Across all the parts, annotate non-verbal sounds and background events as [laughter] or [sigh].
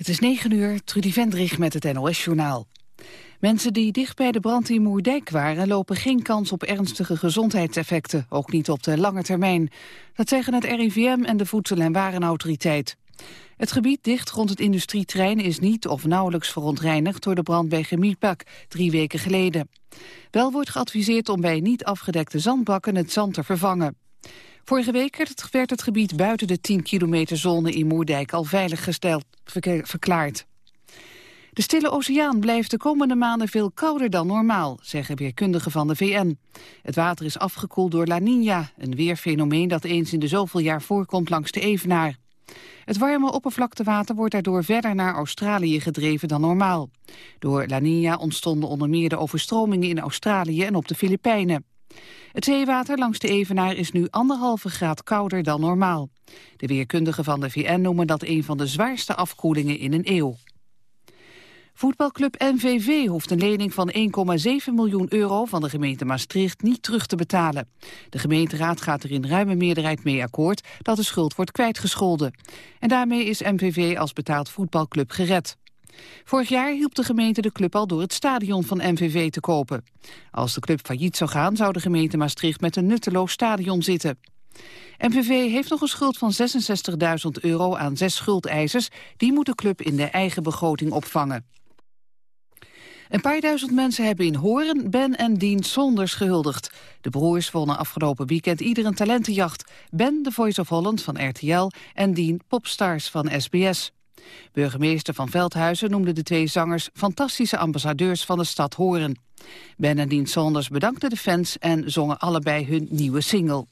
Het is 9 uur, Trudy Vendrich met het NOS-journaal. Mensen die dicht bij de brand in Moerdijk waren... lopen geen kans op ernstige gezondheidseffecten, ook niet op de lange termijn. Dat zeggen het RIVM en de Voedsel- en Warenautoriteit. Het gebied dicht rond het industrietrein is niet of nauwelijks verontreinigd... door de brand bij Chemiepak, drie weken geleden. Wel wordt geadviseerd om bij niet afgedekte zandbakken het zand te vervangen. Vorige week werd het gebied buiten de 10 kilometer zone in Moerdijk al veilig gesteld, verklaard. De Stille Oceaan blijft de komende maanden veel kouder dan normaal, zeggen weerkundigen van de VN. Het water is afgekoeld door La Niña, een weerfenomeen dat eens in de zoveel jaar voorkomt langs de Evenaar. Het warme oppervlaktewater wordt daardoor verder naar Australië gedreven dan normaal. Door La Niña ontstonden onder meer de overstromingen in Australië en op de Filipijnen. Het zeewater langs de Evenaar is nu anderhalve graad kouder dan normaal. De weerkundigen van de VN noemen dat een van de zwaarste afkoelingen in een eeuw. Voetbalclub NVV hoeft een lening van 1,7 miljoen euro van de gemeente Maastricht niet terug te betalen. De gemeenteraad gaat er in ruime meerderheid mee akkoord dat de schuld wordt kwijtgescholden. En daarmee is NVV als betaald voetbalclub gered. Vorig jaar hielp de gemeente de club al door het stadion van MVV te kopen. Als de club failliet zou gaan, zou de gemeente Maastricht met een nutteloos stadion zitten. MVV heeft nog een schuld van 66.000 euro aan zes schuldeisers. Die moet de club in de eigen begroting opvangen. Een paar duizend mensen hebben in Horen Ben en Dien Sonders gehuldigd. De broers wonnen afgelopen weekend ieder een talentenjacht. Ben, de Voice of Holland van RTL en Dien Popstars van SBS. Burgemeester van Veldhuizen noemde de twee zangers fantastische ambassadeurs van de stad Horen. Ben en Dien Sonders bedankten de fans en zongen allebei hun nieuwe single.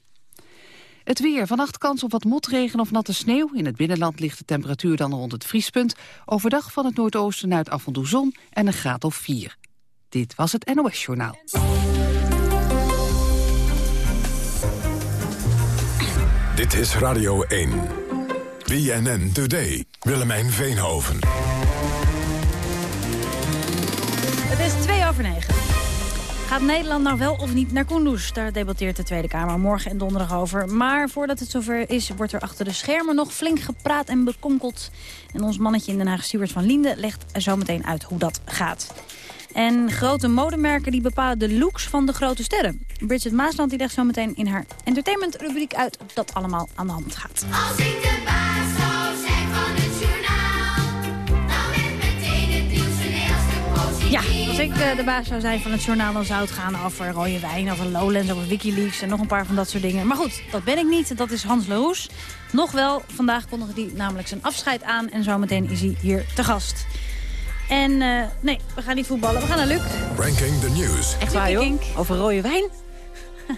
Het weer. Vannacht kans op wat motregen of natte sneeuw. In het binnenland ligt de temperatuur dan rond het vriespunt. Overdag van het noordoosten uit af en toe zon en een graad of 4. Dit was het NOS Journaal. Dit is Radio 1. BNN Today. Willemijn Veenhoven. Het is 2 over 9. Gaat Nederland nou wel of niet naar Kunduz? Daar debatteert de Tweede Kamer morgen en donderdag over. Maar voordat het zover is, wordt er achter de schermen nog flink gepraat en bekonkeld. En ons mannetje in Den Haag, Stuart van Linden, legt zometeen uit hoe dat gaat. En grote modemerken die bepalen de looks van de grote sterren. Bridget Maasland die legt zometeen in haar entertainment-rubriek uit... dat allemaal aan de hand gaat. Als ik de Ja, als ik eh, de baas zou zijn van het journaal... dan zou het gaan over rode wijn, over Lowlands, over Wikileaks... en nog een paar van dat soort dingen. Maar goed, dat ben ik niet. Dat is Hans Leroes. Nog wel, vandaag kondigde hij namelijk zijn afscheid aan... en zometeen is hij hier te gast. En eh, nee, we gaan niet voetballen. We gaan naar Luc. Ranking the News. Echt waar, joh? Over rode wijn?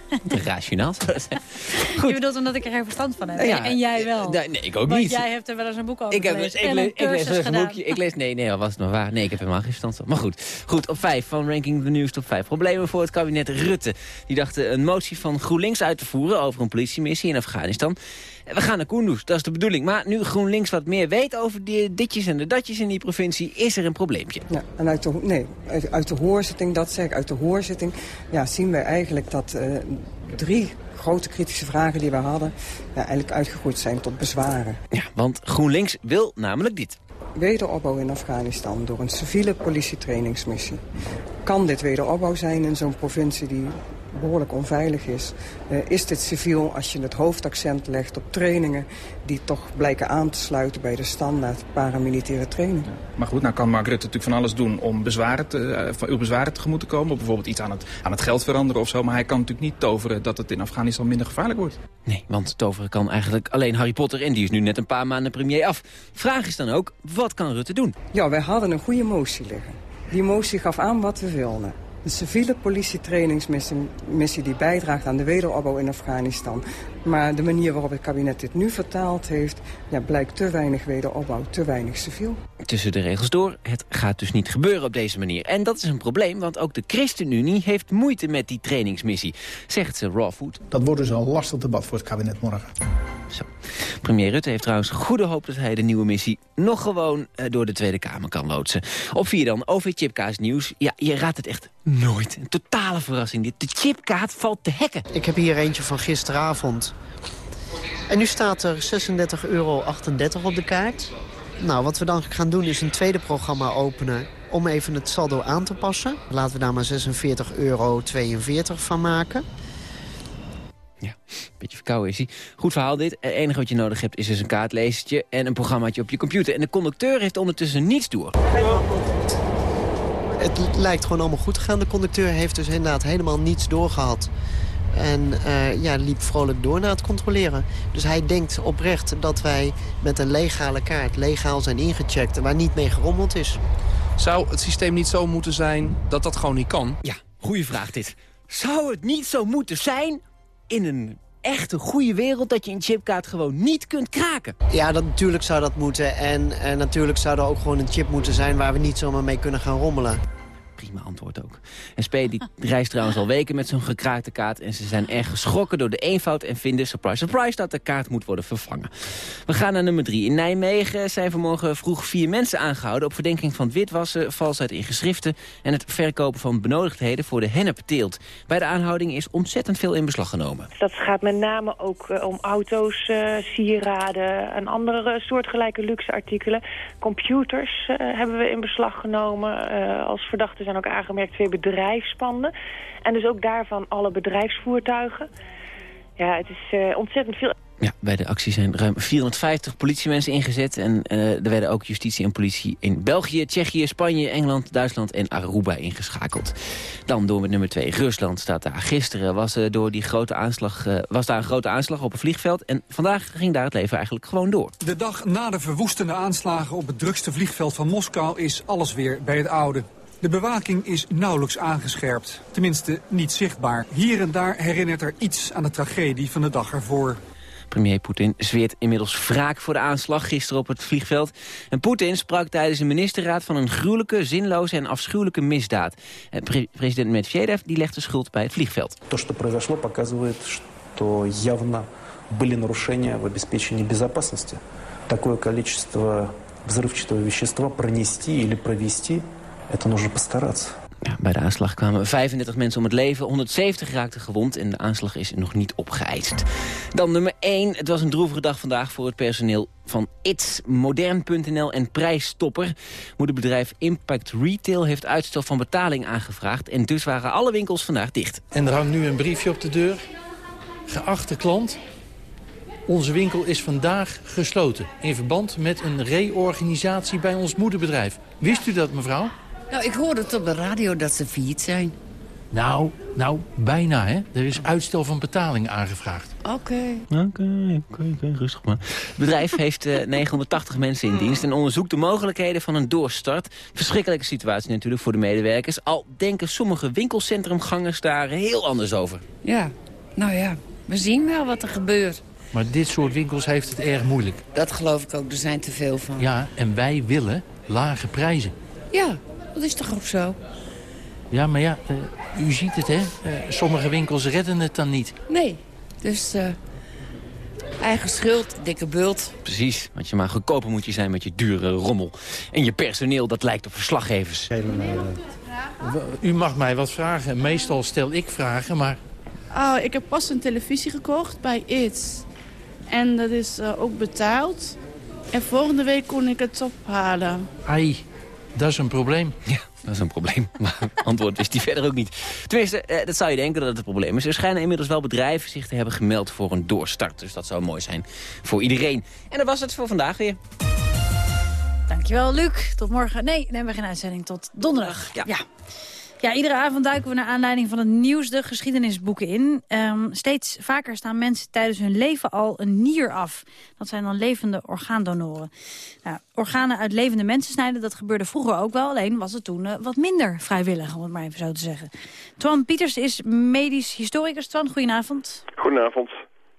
[laughs] Rationaal. [laughs] Je bedoelt omdat ik er geen verstand van heb. Ja, en jij wel. Nee, ik ook Want niet. jij hebt er wel eens een boek over Ik, heb, gelezen. ik, lees, een ik, lees, een gedaan. boekje. Ik lees, nee, nee, was het nog waar. Nee, ik heb helemaal geen verstand van. Maar goed, goed op vijf van Ranking the News top 5. Problemen voor het kabinet Rutte. Die dachten een motie van GroenLinks uit te voeren over een politiemissie in Afghanistan. We gaan naar Kunduz, dat is de bedoeling. Maar nu GroenLinks wat meer weet over die ditjes en de datjes in die provincie... is er een probleempje. Ja, en uit de, nee, uit, de hoorzitting, dat zeg ik, uit de hoorzitting ja, zien wij eigenlijk dat eh, drie grote kritische vragen die we hadden... Ja, eigenlijk uitgegroeid zijn tot bezwaren. Ja, want GroenLinks wil namelijk dit. Wederopbouw in Afghanistan door een civiele politietrainingsmissie. Kan dit wederopbouw zijn in zo'n provincie die behoorlijk onveilig is? Eh, is dit civiel als je het hoofdaccent legt op trainingen... die toch blijken aan te sluiten bij de standaard paramilitaire training? Maar goed, nou kan Mark Rutte natuurlijk van alles doen om bezwaren te, eh, van uw bezwaren tegemoet te komen. Bijvoorbeeld iets aan het, aan het geld veranderen of zo. Maar hij kan natuurlijk niet toveren dat het in Afghanistan minder gevaarlijk wordt. Nee, want toveren kan eigenlijk alleen Harry Potter... en die is nu net een paar maanden premier af. Vraag is dan ook, wat kan Rutte doen? Ja, wij hadden een goede motie liggen. Die motie gaf aan wat we wilden. Een civiele politietrainingsmissie missie die bijdraagt aan de wederopbouw in Afghanistan. Maar de manier waarop het kabinet dit nu vertaald heeft... Ja, blijkt te weinig wederopbouw, te weinig civiel. Tussen de regels door, het gaat dus niet gebeuren op deze manier. En dat is een probleem, want ook de ChristenUnie heeft moeite met die trainingsmissie, zegt ze Raw Food. Dat wordt dus een lastig debat voor het kabinet morgen. Zo. Premier Rutte heeft trouwens goede hoop dat hij de nieuwe missie nog gewoon eh, door de Tweede Kamer kan loodsen. Op vier dan, OV-chipkaas nieuws. Ja, je raadt het echt nooit. Een totale verrassing dit. De chipkaart valt te hekken. Ik heb hier eentje van gisteravond. En nu staat er 36,38 euro op de kaart. Nou, wat we dan gaan doen is een tweede programma openen om even het saldo aan te passen. Laten we daar maar 46,42 euro van maken. Beetje verkouden is hij. Goed verhaal dit. Het enige wat je nodig hebt is dus een kaartleestertje en een programmaatje op je computer. En de conducteur heeft ondertussen niets door. Het lijkt gewoon allemaal goed te gaan. De conducteur heeft dus inderdaad helemaal niets doorgehad. En eh, ja, liep vrolijk door na het controleren. Dus hij denkt oprecht dat wij met een legale kaart legaal zijn ingecheckt... waar niet mee gerommeld is. Zou het systeem niet zo moeten zijn dat dat gewoon niet kan? Ja, goede vraag dit. Zou het niet zo moeten zijn in een echte goede wereld... dat je een chipkaart gewoon niet kunt kraken? Ja, dat, natuurlijk zou dat moeten. En, en natuurlijk zou er ook gewoon een chip moeten zijn... waar we niet zomaar mee kunnen gaan rommelen. Prima antwoord ook. En SP die [laughs] reist trouwens al weken met zo'n gekraakte kaart... en ze zijn erg geschrokken door de eenvoud en vinden, surprise, surprise... dat de kaart moet worden vervangen. We gaan naar nummer drie. In Nijmegen zijn vanmorgen vroeg vier mensen aangehouden... op verdenking van witwassen, valsheid in geschriften... en het verkopen van benodigdheden voor de hennepteelt. Bij de aanhouding is ontzettend veel in beslag genomen. Dat gaat met name ook eh, om auto's, eh, sieraden en andere soortgelijke luxe artikelen. Computers eh, hebben we in beslag genomen. Eh, als verdachten zijn ook aangemerkt twee bedrijfspanden. En dus ook daarvan alle bedrijfsvoertuigen. Ja, het is eh, ontzettend veel. Ja, bij de actie zijn ruim 450 politiemensen ingezet. En eh, er werden ook justitie en politie in België, Tsjechië, Spanje, Engeland, Duitsland en Aruba ingeschakeld. Dan door met nummer 2. Rusland staat daar. Gisteren was, er door die grote aanslag, eh, was daar een grote aanslag op een vliegveld. En vandaag ging daar het leven eigenlijk gewoon door. De dag na de verwoestende aanslagen op het drukste vliegveld van Moskou is alles weer bij het oude. De bewaking is nauwelijks aangescherpt. Tenminste, niet zichtbaar. Hier en daar herinnert er iets aan de tragedie van de dag ervoor. Premier Poetin zweert inmiddels wraak voor de aanslag gisteren op het vliegveld. En Poetin sprak tijdens een ministerraad van een gruwelijke, zinloze en afschuwelijke misdaad. En pre- president Medvedev die legt de schuld bij het vliegveld. То, что произошло, показывает, что явно были нарушения в обеспечении безопасности. Такое количество взрывчатого вещества пронести или провести, это нужно постараться. Ja, bij de aanslag kwamen 35 mensen om het leven, 170 raakten gewond en de aanslag is nog niet opgeëist. Dan nummer 1. Het was een droevige dag vandaag voor het personeel van ITS, Modern.nl en Prijsstopper. Moederbedrijf Impact Retail heeft uitstel van betaling aangevraagd en dus waren alle winkels vandaag dicht. En er hangt nu een briefje op de deur. Geachte klant, onze winkel is vandaag gesloten... in verband met een reorganisatie bij ons moederbedrijf. Wist u dat, mevrouw? Nou, ik hoorde het op de radio dat ze failliet zijn. Nou, nou, bijna, hè. Er is uitstel van betaling aangevraagd. Oké. Oké, oké, rustig maar. Het bedrijf heeft eh, [laughs] 980 mensen in dienst en onderzoekt de mogelijkheden van een doorstart. Verschrikkelijke situatie natuurlijk voor de medewerkers. Al denken sommige winkelcentrumgangers daar heel anders over. Ja, nou ja, we zien wel wat er gebeurt. Maar dit soort winkels heeft het erg moeilijk. Dat geloof ik ook, er zijn te veel van. Ja, en wij willen lage prijzen. Ja, dat is toch ook zo? Ja, maar ja, eh, u ziet het, hè. Eh, sommige winkels redden het dan niet. Nee, dus eh, eigen schuld, dikke bult. Precies, want je maar goedkoper moet je zijn met je dure rommel. En je personeel, dat lijkt op verslaggevers. U mag mij wat vragen. Meestal stel ik vragen, maar... Oh, ik heb pas een televisie gekocht bij It's. En dat is eh, ook betaald. En volgende week kon ik het ophalen. Ai, dat is een probleem. Ja, dat is een probleem. [laughs] Maar antwoord wist hij verder ook niet. Tenminste, eh, dat zou je denken dat het een probleem is. Er schijnen inmiddels wel bedrijven zich te hebben gemeld voor een doorstart. Dus dat zou mooi zijn voor iedereen. En dat was het voor vandaag weer. Dankjewel, Luc. Tot morgen. Nee, nemen we geen uitzending. Tot donderdag. Ja. ja. Ja, iedere avond duiken we naar aanleiding van het nieuws de geschiedenisboeken in. Ehm, steeds vaker staan mensen tijdens hun leven al een nier af. Dat zijn dan levende orgaandonoren. Nou, organen uit levende mensen snijden, dat gebeurde vroeger ook wel. Alleen was het toen eh, wat minder vrijwillig, om het maar even zo te zeggen. Twan Pieters is medisch historicus. Twan, goedenavond. Goedenavond.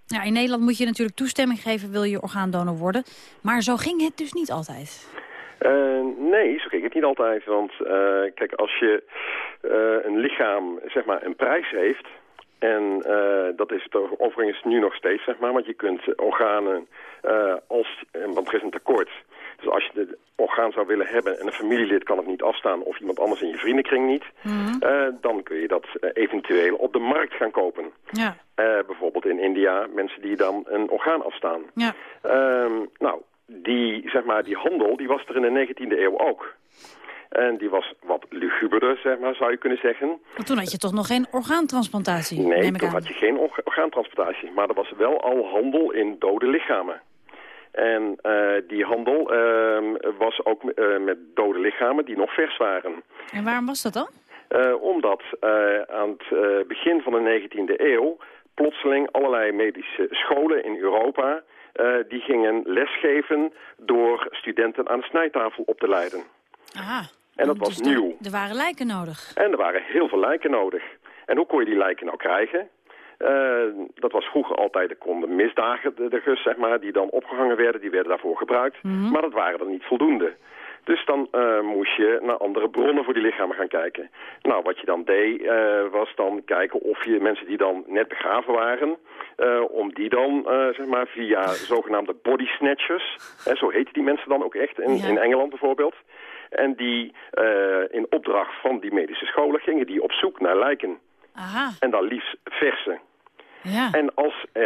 Ja, in Nederland moet je natuurlijk toestemming geven, wil je orgaandonor worden. Maar zo ging het dus niet altijd. Uh, nee, zo ging het niet altijd. Want uh, kijk, als je uh, een lichaam zeg maar een prijs heeft... en dat is het overigens nu nog steeds, zeg maar... want je kunt organen als... want er is een tekort... Dus als je het orgaan zou willen hebben en een familielid kan het niet afstaan... of iemand anders in je vriendenkring niet... Mm -hmm. dan kun je dat eventueel op de markt gaan kopen. Ja. bijvoorbeeld in India, mensen die dan een orgaan afstaan. Ja. Ehm, nou, die, zeg maar, die handel die was er in de 19e eeuw ook. En die was wat luguberder, zeg maar, zou je kunnen zeggen. Want toen had je toch nog geen orgaantransplantatie, Nee, toen aan. had je geen orga- orgaantransplantatie. Maar er was wel al handel in dode lichamen. En eh, die handel ehm, was ook eh, met dode lichamen die nog vers waren. En waarom was dat dan? Eh, omdat aan het begin van de 19e eeuw plotseling allerlei medische scholen in Europa... eh, die gingen lesgeven door studenten aan de snijtafel op te leiden. Aha. En dat was nieuw. Er waren lijken nodig. En er waren heel veel lijken nodig. En hoe kon je die lijken nou krijgen? Eh, dat was vroeger altijd, er konden misdadigers, zeg maar, die dan opgehangen werden, die werden daarvoor gebruikt. Maar dat waren er niet voldoende. Dus dan eh, moest je naar andere bronnen voor die lichamen gaan kijken. Nou, wat je dan deed, eh, was dan kijken of je mensen die dan net begraven waren... eh, om die dan, zeg maar, via zogenaamde body snatchers... Hè, zo heten die mensen dan ook echt, in, in Engeland bijvoorbeeld... En die in opdracht van die medische scholen gingen die op zoek naar lijken. Aha. En dan liefst verse. Ja. En als eh,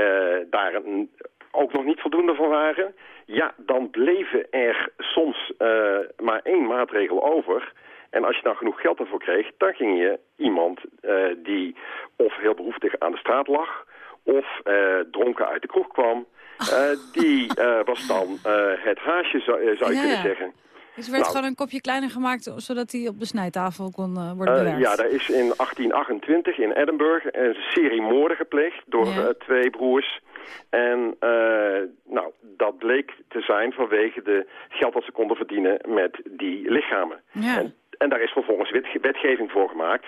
daar een, ook nog niet voldoende van waren... ja, dan bleven er soms eh, maar één maatregel over... En als je dan genoeg geld ervoor kreeg, dan ging je iemand eh, die of heel behoeftig aan de straat lag... of eh, dronken uit de kroeg kwam... [laughs] die was dan het haasje, zou, zou je Ja, kunnen ja. zeggen. Dus er werd Nou, gewoon een kopje kleiner gemaakt, zodat hij op de snijtafel kon worden bewerkt. ja, daar is in 1828 in Edinburgh een serie moorden gepleegd door Ja. twee broers. En eh, nou, dat bleek te zijn vanwege de geld dat ze konden verdienen met die lichamen. Ja. En, en daar is vervolgens wet- wetgeving voor gemaakt.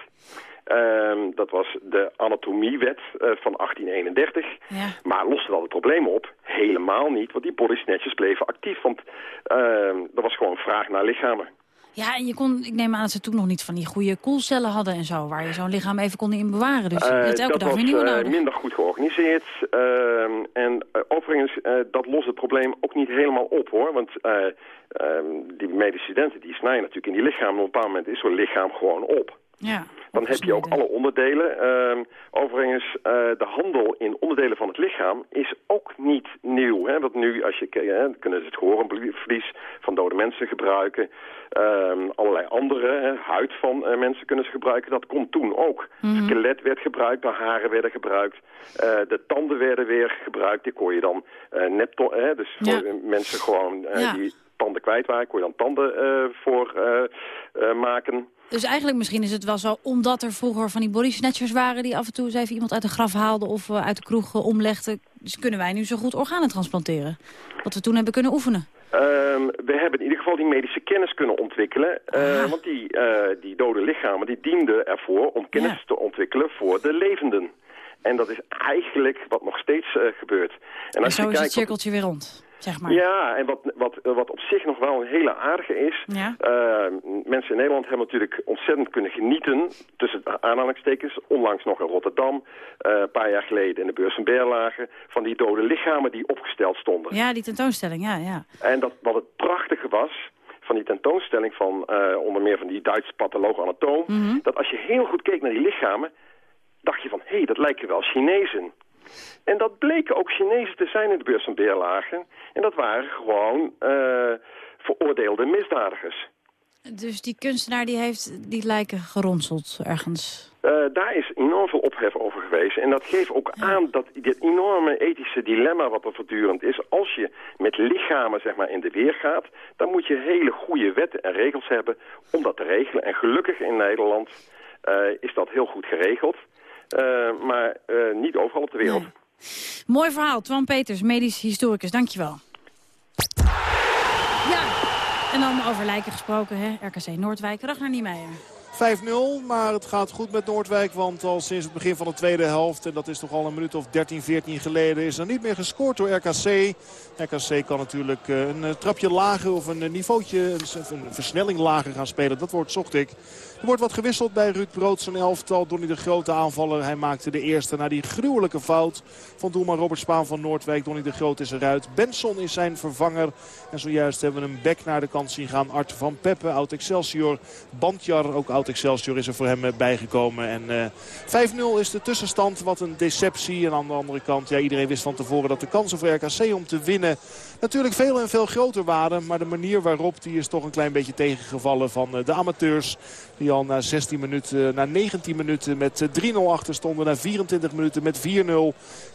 Ehm, dat was de anatomiewet eh, van 1831. Ja. Maar loste dat het probleem op? Helemaal niet, want die body snatchers bleven actief. Want ehm, er was gewoon vraag naar lichamen. Ja, en je kon, ik neem aan dat ze toen nog niet van die goede koelcellen hadden en zo, waar je zo'n lichaam even kon in bewaren. Dus je Eh, had elke dat dag weer nieuwe eh, nodig. minder goed georganiseerd. Ehm, en eh, overigens, eh, dat lost het probleem ook niet helemaal op, hoor. Want eh, ehm, die medische studenten, die snijden natuurlijk in die lichaam. Op een bepaald moment is zo'n lichaam gewoon op. Ja. Dan heb je ook alle onderdelen. Ehm, overigens, eh, de handel in onderdelen van het lichaam is ook niet nieuw. Hè? Want nu, als je hè, kunnen ze het gehoorverlies van dode mensen gebruiken. Ehm, allerlei andere, hè, huid van eh, mensen kunnen ze gebruiken. Dat komt toen ook. Mhm. Skelet werd gebruikt, de haren werden gebruikt. eh, de tanden werden weer gebruikt. Die kon je dan net, hè, dus voor Ja. mensen gewoon Ja. die tanden kwijt waren, kon je dan tanden voor maken. Dus eigenlijk misschien is het wel zo, omdat er vroeger van die body snatchers waren... die af en toe eens even iemand uit de graf haalden of eh, uit de kroeg eh, omlegden... Dus kunnen wij nu zo goed organen transplanteren. Wat we toen hebben kunnen oefenen. Ehm, we hebben in ieder geval die medische kennis kunnen ontwikkelen. eh, want die, die dode lichamen die dienden ervoor om kennis te ontwikkelen voor de levenden. En dat is eigenlijk wat nog steeds gebeurt. En, als zo je is kijkt het cirkeltje weer rond, zeg maar. Ja, en wat, wat, wat op zich nog wel een hele aardige is... Ja. eh, mensen in Nederland hebben natuurlijk ontzettend kunnen genieten... tussen aanhalingstekens, onlangs nog in Rotterdam... eh, een paar jaar geleden in de beurs van Berlage... van die dode lichamen die opgesteld stonden. Ja, die tentoonstelling, ja, ja. En dat, wat het prachtige was van die tentoonstelling van eh, onder meer van die Duitse patholoog anatoom... Mhm. dat als je heel goed keek naar die lichamen, dacht je van... hé, hey, dat lijken wel Chinezen. En dat bleken ook Chinezen te zijn in de beurs van Beerlagen. En dat waren gewoon eh, veroordeelde misdadigers. Dus die kunstenaar die heeft die lijken geronseld ergens. Eh, daar is enorm veel ophef over geweest. En dat geeft ook aan dat dit enorme ethische dilemma wat er voortdurend is... als je met lichamen zeg maar, in de weer gaat... dan moet je hele goede wetten en regels hebben om dat te regelen. En gelukkig in Nederland eh, is dat heel goed geregeld. Eh, maar eh, niet overal op de wereld. Mooi verhaal, Twan Peters, medisch historicus, dankjewel. Ja, en dan over lijken gesproken, hè? RKC Noordwijk, Ragnar Niemeyer. 5-0, maar het gaat goed met Noordwijk. Want al sinds het begin van de tweede helft, en dat is toch al een minuut of 13, 14 geleden... is er niet meer gescoord door RKC. RKC kan natuurlijk eh, een trapje lager of een niveautje, een, een versnelling lager gaan spelen. Dat woord zocht ik. Er wordt wat gewisseld bij Ruud Brood, zijn elftal. Donny de grote aanvaller. Hij maakte de eerste na die gruwelijke fout van doelman Robert Spaan van Noordwijk. Donny de Groot is eruit. Benson is zijn vervanger. En zojuist hebben we een bek naar de kant zien gaan. Art van Peppe, oud Excelsior. Bandjar, ook oud Excelsior is er voor hem eh, bijgekomen. En eh, 5-0 is de tussenstand. Wat een deceptie. En aan de andere kant, ja, iedereen wist van tevoren dat de kansen voor RKC om te winnen natuurlijk veel en veel groter waren. Maar de manier waarop die is toch een klein beetje tegengevallen van eh, de amateurs. Die al na 16 minuten, na 19 minuten met eh, 3-0 achter stonden. Na 24 minuten met 4-0.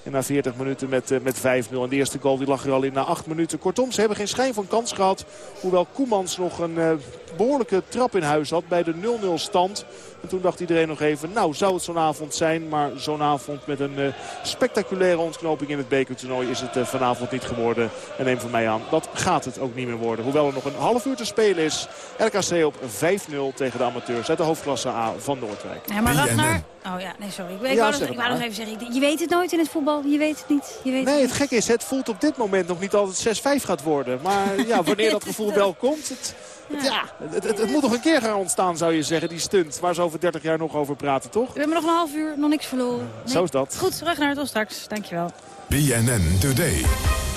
En na 40 minuten met, eh, met 5-0. En de eerste goal die lag er al in na 8 minuten. Kortom, ze hebben geen schijn van kans gehad. Hoewel Koemans nog een eh, behoorlijke trap in huis had bij de 0-0 stand. En toen dacht iedereen nog even, nou zou het zo'n avond zijn. Maar zo'n avond met een eh, spectaculaire ontknoping in het bekertoernooi is het eh, vanavond niet geworden. En neem van mij aan, dat gaat het ook niet meer worden. Hoewel er nog een half uur te spelen is. RKC op 5-0 tegen de amateurs uit de hoofdklasse A van Noordwijk. Ja, maar Ragnar... Oh ja, nee, sorry. Ik, ik Ja, wou, nog, ik het wou nog maar. even zeggen, je weet het nooit in het voetbal. Je weet het niet. Je weet Nee, het het gekke is, het voelt op dit moment nog niet altijd 6-5 gaat worden. Maar [laughs] ja, wanneer dat gevoel wel komt... Het, het, ja, het, het, het moet nog een keer gaan ontstaan, zou je zeggen, die stunt. Waar ze over 30 jaar nog over praten, toch? We hebben nog een half uur, nog niks verloren. Nee. Zo is dat. Goed, Ragnar, tot straks. Dankjewel. BNN Today.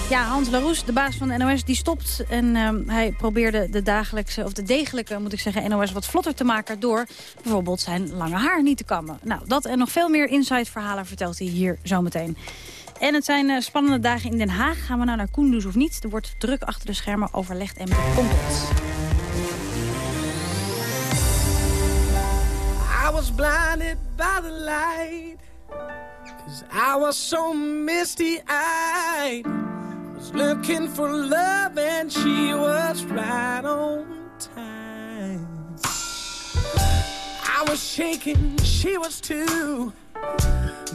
Ja, Hans Laroes, de baas van de NOS, die stopt. En ehm, hij probeerde de dagelijkse, of de degelijke, moet ik zeggen, NOS wat vlotter te maken... door bijvoorbeeld zijn lange haar niet te kammen. Nou, dat en nog veel meer inside-verhalen vertelt hij hier zometeen. En het zijn eh, spannende dagen in Den Haag. Gaan we nou naar Koendoes of niet? Er wordt druk achter de schermen overlegd en bekompeld. I was blinded by the light. Cause I was so misty eyed. Was looking for love and she was right on time. I was shaking, she was too.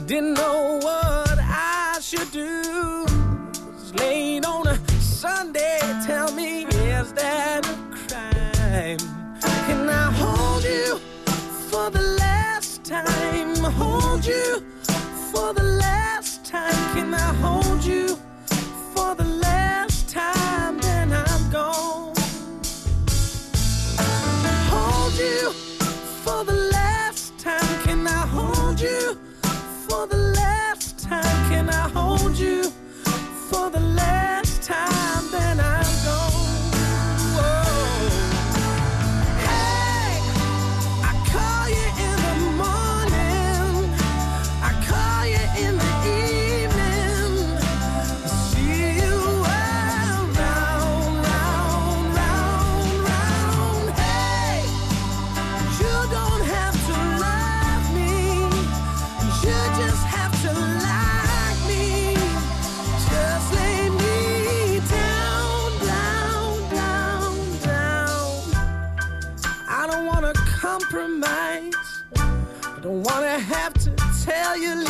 Didn't know what I should do. Was late on a Sunday, tell me, is that a crime? Can I hold you? for the last time. Hold you in my home. Tell you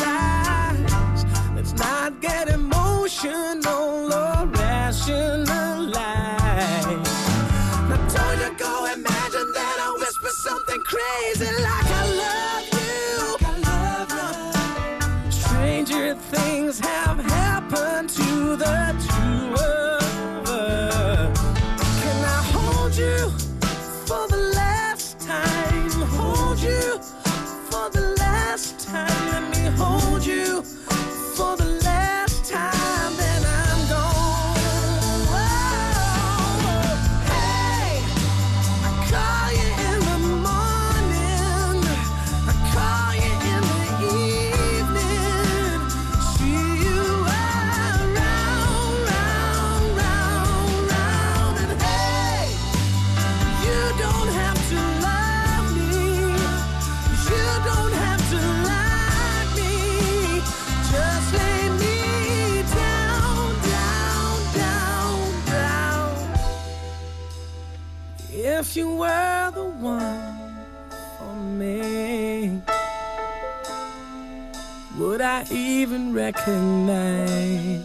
even recognize?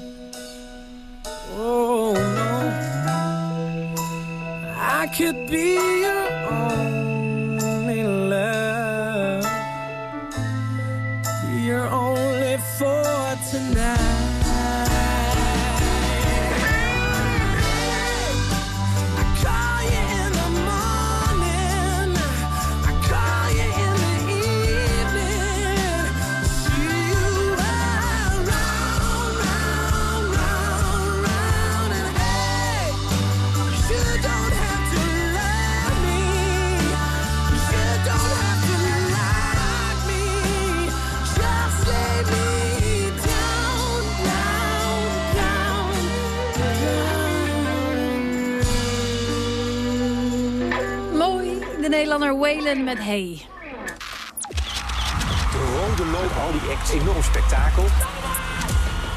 Oh no. I could be Nederlander Waylon met Hey. De rode loop, al die acts, enorm spektakel.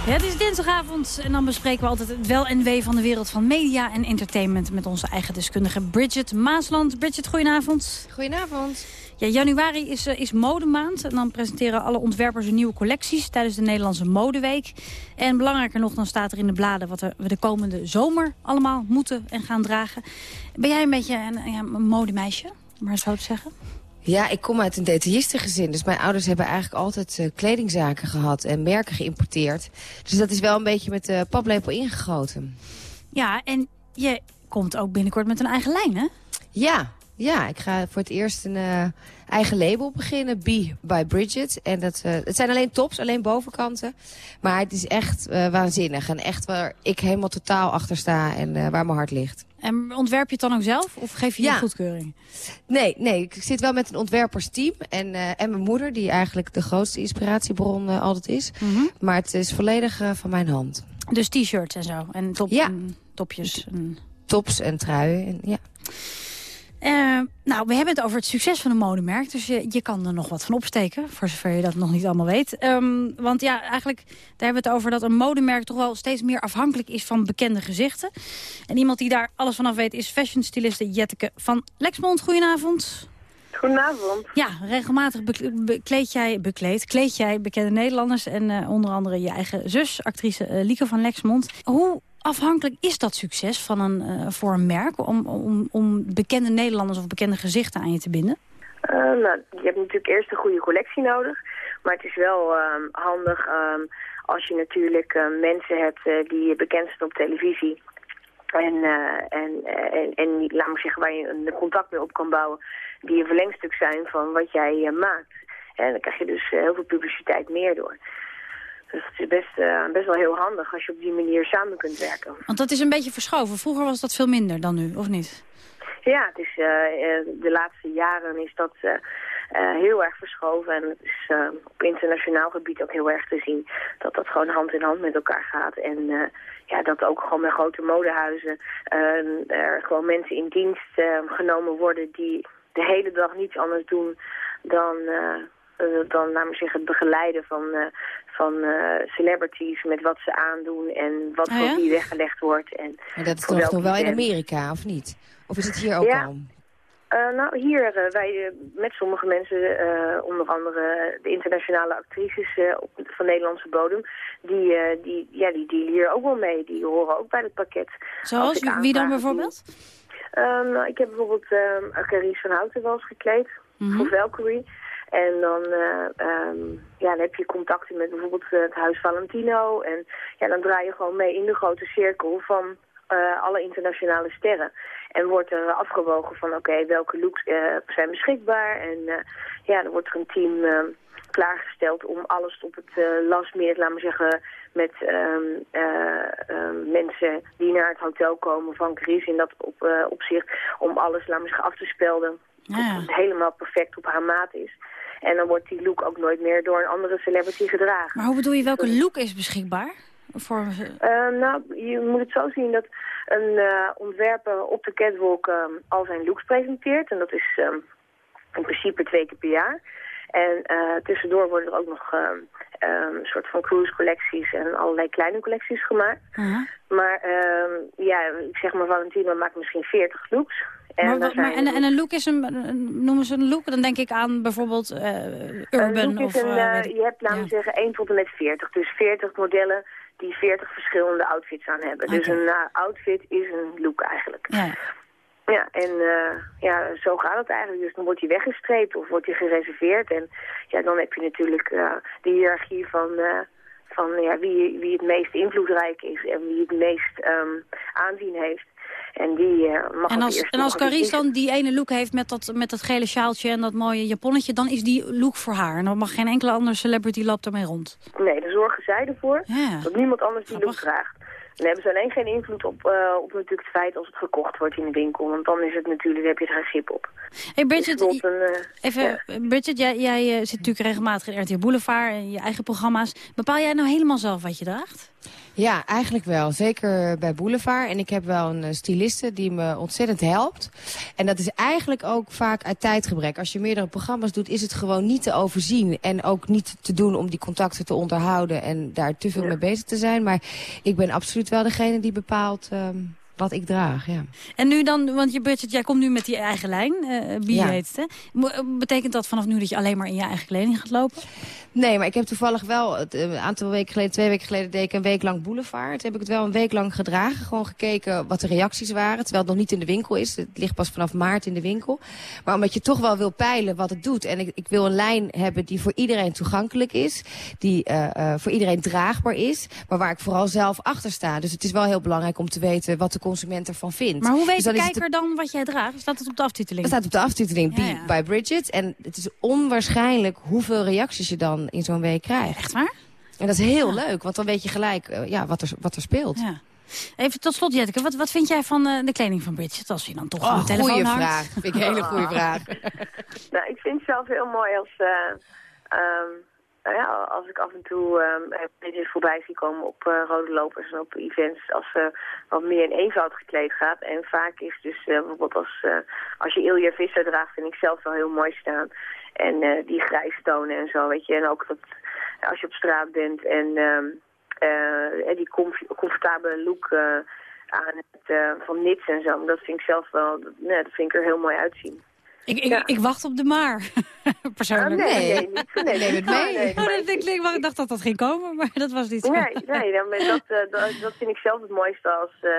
Het is dinsdagavond en dan bespreken we altijd het wel en wee van de wereld van media en entertainment met onze eigen deskundige Bridget Maasland. Bridget, goedenavond. Goedenavond. Ja, januari is, eh, is modemaand en dan presenteren alle ontwerpers hun nieuwe collecties tijdens de Nederlandse Modeweek. En belangrijker nog, dan staat er in de bladen wat we de komende zomer allemaal moeten en gaan dragen. Ben jij een beetje een, ja, een modemeisje, maar zo te zeggen? Ja, ik kom uit een detailistengezin. Dus mijn ouders hebben eigenlijk altijd eh, kledingzaken gehad en merken geïmporteerd. Dus dat is wel een beetje met de paplepel ingegoten. Ja, en je komt ook binnenkort met een eigen lijn, hè? Ja, ja, ik ga voor het eerst een eh, eigen label beginnen. Be by Bridget. En dat, eh, het zijn alleen tops, alleen bovenkanten. Maar het is echt eh, waanzinnig. En echt waar ik helemaal totaal achter sta en waar mijn hart ligt. En ontwerp je het dan ook zelf of geef je je Ja. goedkeuring? Nee, nee, ik zit wel met een ontwerpersteam. En, en mijn moeder, die eigenlijk de grootste inspiratiebron altijd is. Maar het is volledig van mijn hand. Dus t-shirts en zo. En, top, Ja. en topjes. En... Tops en truien. En, ja. Eh, nou, we hebben het over het succes van een modemerk. Dus je, je kan er nog wat van opsteken. Voor zover je dat nog niet allemaal weet. Ehm, want ja, eigenlijk daar hebben we het over dat een modemerk toch wel steeds meer afhankelijk is van bekende gezichten. En iemand die daar alles vanaf weet is fashionstyliste Jetteke van Lexmond. Goedenavond. Goedenavond. Ja, regelmatig bekle- bekleed jij, bekleed, kleed jij bekende Nederlanders. En eh, onder andere je eigen zus, actrice eh, Lieke van Lexmond. Hoe afhankelijk is dat succes van een, eh, voor een merk... Om, om, om bekende Nederlanders of bekende gezichten aan je te binden? Eh, nou, je hebt natuurlijk eerst een goede collectie nodig. Maar het is wel ehm, handig ehm, als je natuurlijk eh, mensen hebt die bekend zijn op televisie. En, en, en, en laat maar zeggen, waar je een contact mee op kan bouwen. Die een verlengstuk zijn van wat jij maakt. En dan krijg je dus heel veel publiciteit meer door. Dus het is best, eh, best wel heel handig als je op die manier samen kunt werken. Want dat is een beetje verschoven. Vroeger was dat veel minder dan nu, of niet? Ja, het is, eh, eh, de laatste jaren is dat heel erg verschoven. En het is op internationaal gebied ook heel erg te zien dat dat gewoon hand in hand met elkaar gaat. En ja, dat ook gewoon bij grote modehuizen eh, er gewoon mensen in dienst genomen worden die de hele dag niets anders doen dan... eh, dan, laat maar zeggen, het begeleiden van, eh, van eh, celebrities met wat ze aandoen en wat Ah, voor ja? wie weggelegd wordt. En Maar dat is toch nog wel in. Amerika, of niet? Of is het hier ook Ja. al? Eh, nou, hier, wij met sommige mensen, eh, onder andere de internationale actrices eh, op, van Nederlandse bodem, die, eh, die, ja, die dealen hier ook wel mee. Die horen ook bij het pakket. Als Zoals? Wie dan bijvoorbeeld? Ehm, nou, ik heb bijvoorbeeld um, Carice van Houten wel eens gekleed, Mhm. voor Valkyrie. En dan, eh, ehm, ja, dan heb je contacten met bijvoorbeeld eh, het Huis Valentino. En ja, dan draai je gewoon mee in de grote cirkel van eh, alle internationale sterren. En wordt er afgewogen van oké, welke looks zijn beschikbaar. En ja, dan wordt er een team eh, klaargesteld om alles op het eh last minute, laat maar zeggen, met ehm, ehm, mensen die naar het hotel komen van Chris in dat op, opzicht, om alles, laat maar zeggen, af te spelden. Ja. Dat het helemaal perfect op haar maat is. En dan wordt die look ook nooit meer door een andere celebrity gedragen. Maar hoe bedoel je, welke look is beschikbaar? Voor... Eh, nou, je moet het zo zien dat een eh, ontwerper op de catwalk ehm, al zijn looks presenteert. En dat is ehm, in principe twee keer per jaar. En eh, tussendoor worden er ook nog ehm, ehm, een soort van cruise collecties en allerlei kleine collecties gemaakt. Maar ehm, ja, ik zeg maar Valentino maakt misschien 40 looks. En, maar, wat- en, en een look is een, noemen ze een look? Dan denk ik aan bijvoorbeeld eh, urban of... een, eh, je hebt, laten we ja. zeggen, 1 tot en met 40. Dus 40 modellen die 40 verschillende outfits aan hebben. Dus een outfit is een look eigenlijk. Ja. Ja, en eh, ja, zo gaat het eigenlijk. Dus dan wordt hij weggestreept of wordt hij gereserveerd. En ja, dan heb je natuurlijk eh, de hiërarchie van, eh, van ja, wie, wie het meest invloedrijk is en wie het meest ehm, aanzien heeft. En die mag En als, en als kiezen. dan die ene look heeft met dat, met dat gele sjaaltje en dat mooie japonnetje... dan is die look voor haar. En dan mag geen enkele andere celebrity loopt ermee rond. Nee, daar zorgen zij ervoor Ja. dat niemand anders die look draagt. Dan hebben ze alleen geen invloed op, eh, op natuurlijk het feit als het gekocht wordt in de winkel. Want dan is het natuurlijk, heb je er geen grip op. Hey Bridget, Dus een, eh, even, ja. Bridget jij, jij eh, zit natuurlijk regelmatig in RTL Boulevard... en je eigen programma's. Bepaal jij nou helemaal zelf wat je draagt? Ja, eigenlijk wel. Zeker bij Boulevard. En ik heb wel een eh, styliste die me ontzettend helpt. En dat is eigenlijk ook vaak uit tijdgebrek. Als je meerdere programma's doet, is het gewoon niet te overzien. En ook niet te doen om die contacten te onderhouden en daar te veel mee bezig te zijn. Maar ik ben absoluut wel degene die bepaalt... ehm, wat ik draag, ja. En nu dan, want je budget, jij komt nu met die eigen lijn, eh Wie Ja. heet het, hè? Eh, Betekent dat vanaf nu dat je alleen maar in je eigen kleding gaat lopen? Nee, maar ik heb toevallig wel, eh, een aantal weken geleden, twee weken geleden, deed ik een week lang Boulevard. Toen heb ik het wel een week lang gedragen. Gewoon gekeken wat de reacties waren. Terwijl het nog niet in de winkel is. Het ligt pas vanaf maart in de winkel. Maar omdat je toch wel wil peilen wat het doet. En ik, ik wil een lijn hebben die voor iedereen toegankelijk is. Die eh, eh, voor iedereen draagbaar is. Maar waar ik vooral zelf achter sta. Dus het is wel heel belangrijk om te weten wat de consument ervan vindt. Maar hoe weet Dus de het kijker dan wat jij draagt? Staat het op de aftiteling? dat staat op de aftiteling Ja, by Bridget. En het is onwaarschijnlijk hoeveel reacties je dan in zo'n week krijgt. Echt waar? En dat is heel leuk, want dan weet je gelijk eh, ja, wat, er, wat er speelt. Ja. Even tot slot, Jetteke. Wat, wat vind jij van eh, de kleding van Bridget? Als je dan toch Oh, aan de telefoon goeie hangt? vraag. Vind ik een hele goede [laughs] vraag. Nou, ik vind het zelf heel mooi als, eh, ehm, nou ja, als ik af en toe um, voorbij zie komen op eh, rode lopers en op events, als ze wat meer in eenvoud gekleed gaat. En vaak is dus eh, bijvoorbeeld als, eh, als je Ilja Visser draagt, vind ik zelf wel heel mooi staan. En eh, die grijze tonen en zo, weet je. En ook dat als je op straat bent en ehm, eh, die comf- comfortabele look eh, aan het, eh, van nits en zo. Dat vind ik zelf wel, nee, dat vind ik er heel mooi uitzien. Ik, ik, ik wacht op de maar, [laughs] persoonlijk. Ah, nee, nee. Nee, Neem het nee, mee. nee, Oh, dat, ik, ik, ik dacht dat dat ging komen, maar [laughs] dat was niet zo. Nee, nee dan dat, eh, dat, dat vind ik zelf het mooiste als eh,